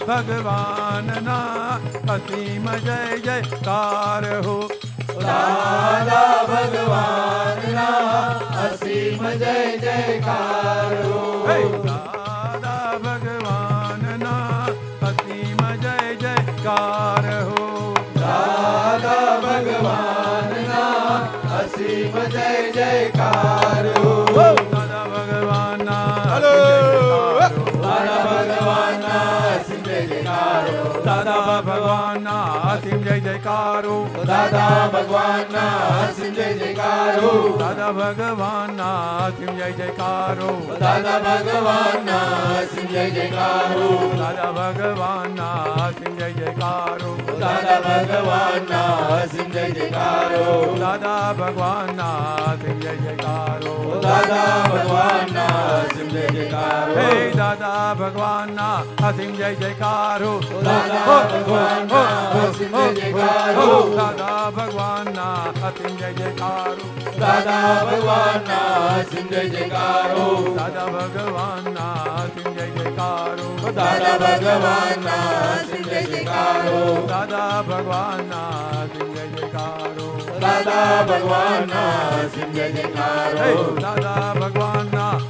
ભગવાનના અસીમ જય જયકાર હો દાદા ભગવાનના અસીમ જય જયકાર હો દાદા ભગવાનના અસીમ જય જયકાર હો દાદા ભગવાનના અસીમ જય જયકાર જયકારો. દાદા ભગવાન અસીમ જય જયકારો. દાદા ભગવાન અસીમ જય જયકારો. દાદા ભગવાન અસીમ જય જયકારો. દાદા ભગવાન અસીમ જય જયકારો. દાદા ભગવાન અસીમ જય જયકારો. દાદા ભગવાન અસીમ જય જયકારો. દાદા ભગવાન અસીમ જય જયકારો. હે દાદા ભગવાન અસીમ જય જયકારો. દાદા ભગવાન અસીમ જય જયકારો. જયકારો દાદા ભગવાનના અતિમ જય જયકારો. દાદા ભગવાનના અસીમ જય જયકારો. દાદા ભગવાનના અતિમ જય જયકારો. દાદા ભગવાનના અસીમ જય જયકારો. દાદા ભગવાનના અતિમ જય જયકારો. દાદા ભગવાનના અસીમ જય જયકારો. દાદા ભગવાનના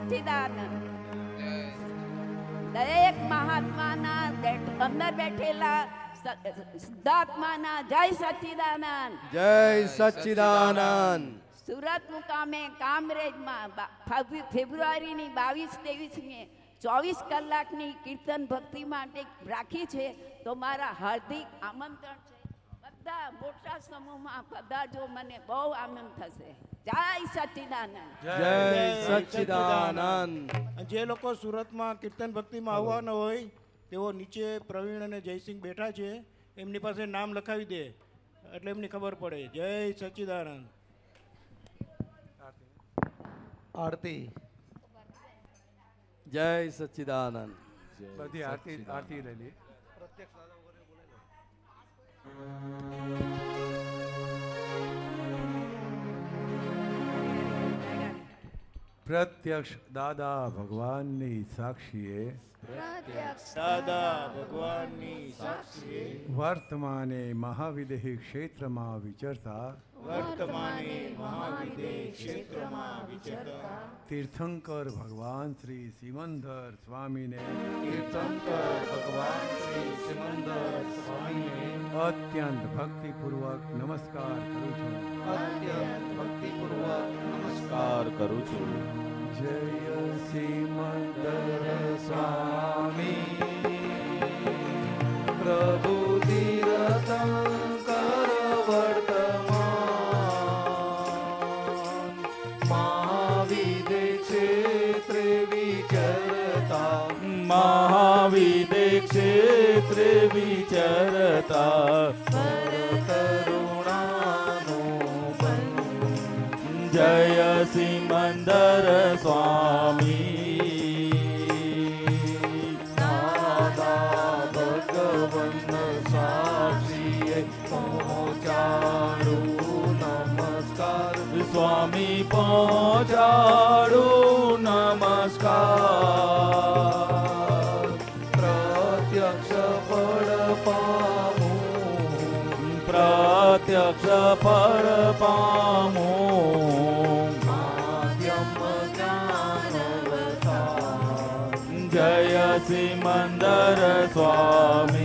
સચ્ચિદાનંદ દરેક મહાત્માના અંદર બેઠેલા સિદ્ધાત્માના જય સચ્ચિદાનંદ જય સચ્ચિદાનંદ સુરત મુકામે કામરેજમાં બા- ફેબ્રુ- ફેબ્રુઆરીની બાવીસ ત્રેવીસમી ચોવીસ કલાકની કીર્તન ભક્તિ માટે રાખી છે. તો મારા હાર્દિક આમંત્રણ છે. બધા મોટા સમૂહમાં પધારજો મને બહુ આનંદ થશે. જય સચ્ચિદાનંદ જય સચ્ચિદાનંદ જે લોકો સુરતમાં કીર્તન ભક્તિમાં આવવાના હોય તેઓ નીચે પ્રવીણ અને જયસિંહ બેઠા છે. એમની પાસે નામ લખાવી દે એટલે એમની ખબર પડે. જય સચ્ચિદાનંદ આરતી. જય સચ્ચિદાનંદ બધી આરતી આરતી લઈ લે. પ્રત્યક્ષ Música દાદા ભગવાનની સાક્ષીએ દાદા ભગવાનની સાક્ષીએ વર્તમાને મહાવિદેહી ક્ષેત્રમાં વિચરતા વર્તમાને મહાવિદેહ ક્ષેત્રમાં વિચરતા તીર્થંકર ભગવાન શ્રી સિમંદર સ્વામીને તીર્થંકર ભગવાન શ્રી સિમંદર સ્વામીને અત્યંત ભક્તિપૂર્વક નમસ્કાર કરું છું. અત્યંત ભક્તિપૂર્વક નમસ્કાર કરું છું. જય સિમંદર સ્વામી. પ્રભુ વર્તમાન. મહાવિદે ક્ષેત્રે વિચરતા. સિમંદર સ્વામી દાદા ભગવન સાક્ષીએ પહોંચાડું નમસ્કાર સ્વામી પહોંચાડું નમસ્કાર પ્રત્યક્ષ ફળ પામું પ્રત્યક્ષ ફળ પામું ಸಿಮಂದರ ಸ್ವಾಮಿ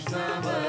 શ્રી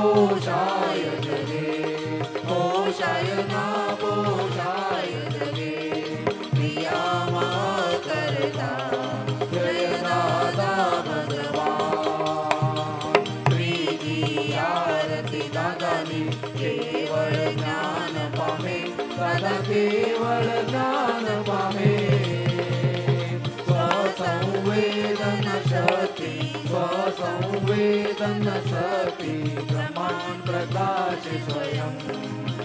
પોષાય જગે પોષાય ના પોષાય જગે પ્રિયા મા કરતા જય દાદા ભગવાન પ્રીતિ આરતી દાદાની કેવળ જ્ઞાન પામે દાદા કેવળ જ્ઞાન પામે સ્વસંવેદન શર वेदन सति प्रमाण प्रकाश स्वयं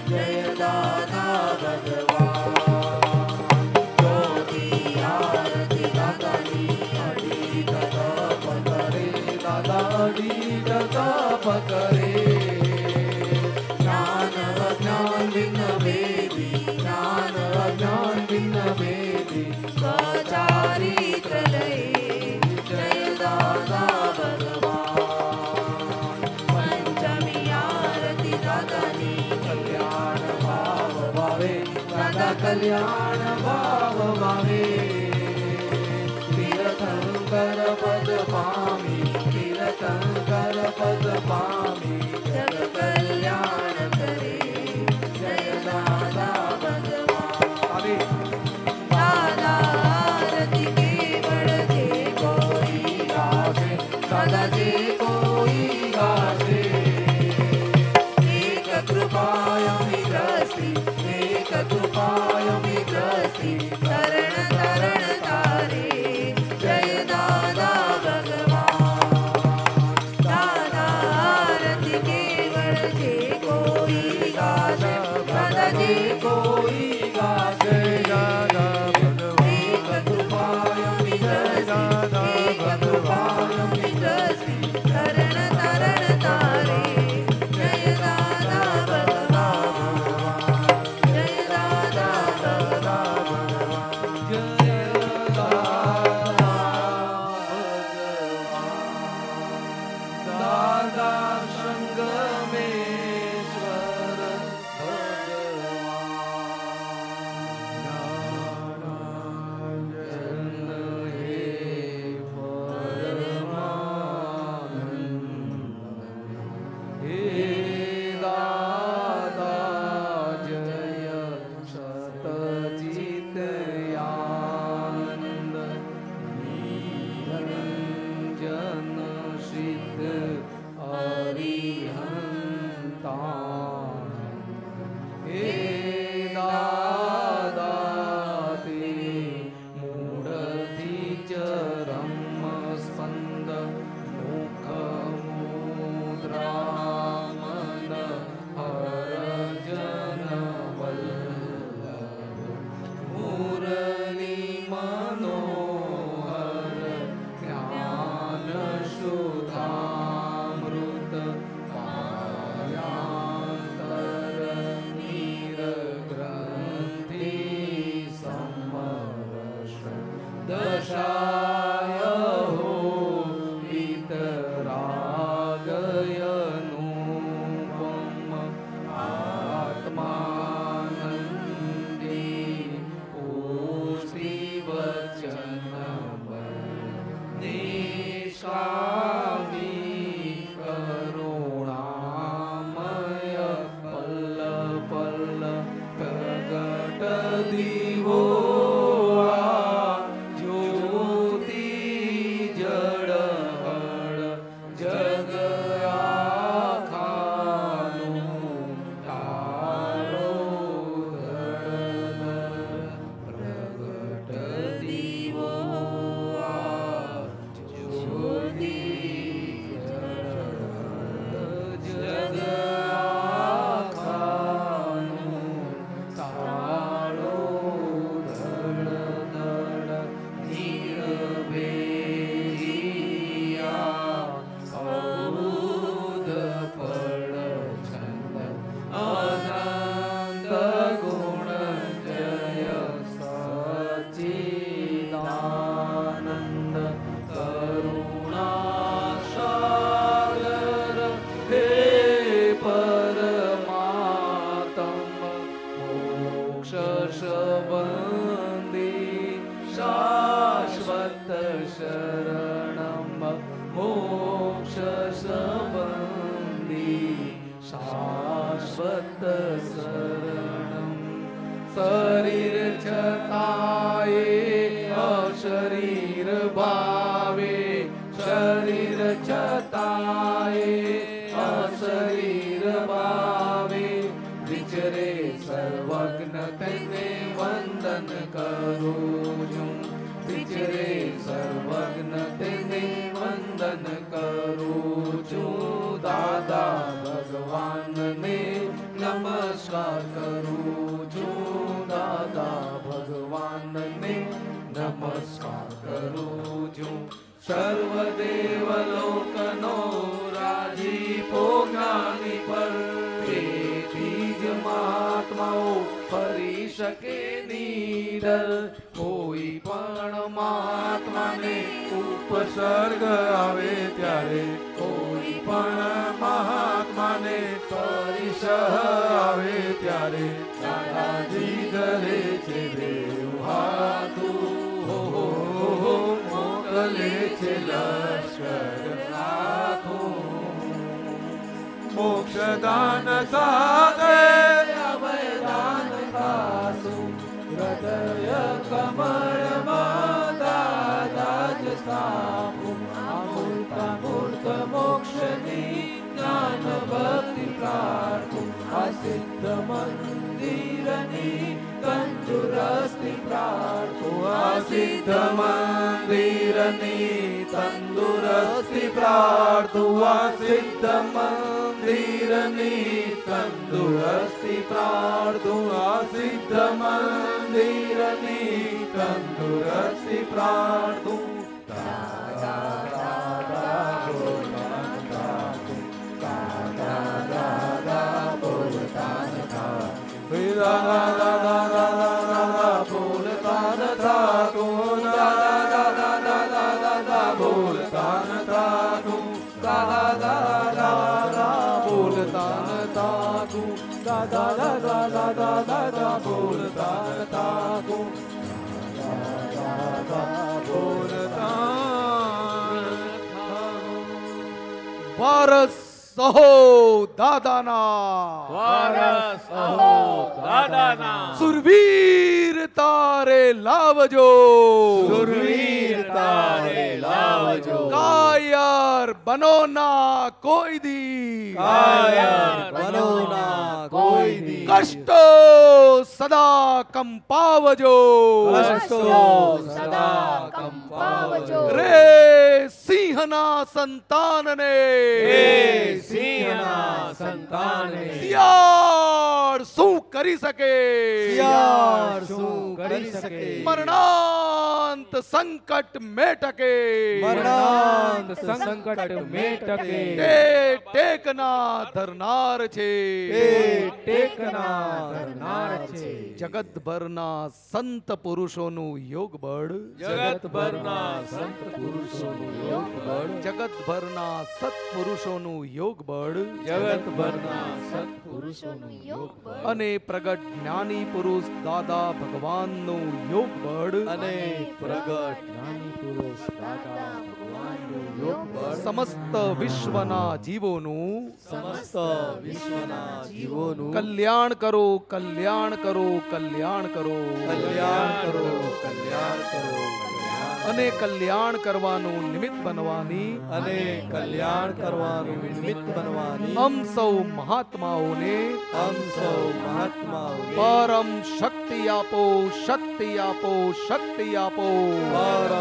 जय दादा भगवान् ज्योति आरति दादानी अडी कथा पकरे दादा अडी कथा पकरे ज्ञान ज्ञान विन कल्याण भावभावे वैदानसाु हृदय कमलमा दादा जूर्त मोक्षनि ज्ञानवति प्रार्थु सिद्ध मन्दिरनि तन्दुरस्ति प्रार्थ सिद्ध मिरनि तन्दुरस्ति प्रार्थ सिद्धमा આ સિદ્ધ મંદિરની તંદુરસ્તી પ્રાર્થું આ સિદ્ધ મંદિરની તંદુરસ્તી પ્રાર્થું દાદા દાદા વારસ સહો દાદાના. વારસ અહો દાદાના. સુરવીર તારે લાવજો. સુરવીર તારે લાવજો. કાયર બનો ના કોઈ દી. કાયર બનો ના કોઈ દી. કષ્ટો સદા કંપાવજો. કષ્ટો સદા કંપાવજો. રે સિંહના સંતાનને. રે સિંહના સંતાનને શિયાળ શું કરી શકે? શિયાળ શું કરી શકે? મરણાંત સંકટ મેટકે. મરણાંત સંકટ મેટકે. તે ટેકના ધરનાર છે. તે ટેકના ધરનાર છે. જગતભરના સંત પુરુષોનું યોગ બળ જગતભરના સંત પુરુષોનું યોગ બળ જગતભરના સત્પુરુષોનું યોગ બળ જગતભરના સત્પુરુષોનું યોગ બળ અને પ્રગટ જ્ઞાની પુરુષ દાદા ભગવાનનું યોગ બળ અને પ્રગટ જ્ઞાની પુરુષ દાદા ભગવાનનું યોગ બળ સમસ્ત વિશ્વના જીવોનું સમસ્ત વિશ્વના જીવોનું કલ્યાણ કરો કલ્યાણ કરો કલ્યાણ કરો. કલ્યાણ કરો કલ્યાણ કરો. અને કલ્યાણ કરવાનું નિમિત્ત બનવાની અને કલ્યાણ કરવાનું નિમિત્ત બનવાની અમ સૌ મહાત્માઓને અમ સૌ મહાત્માઓને પરમ શક્તિ આપો શક્તિ આપો શક્તિ આપો. પરમ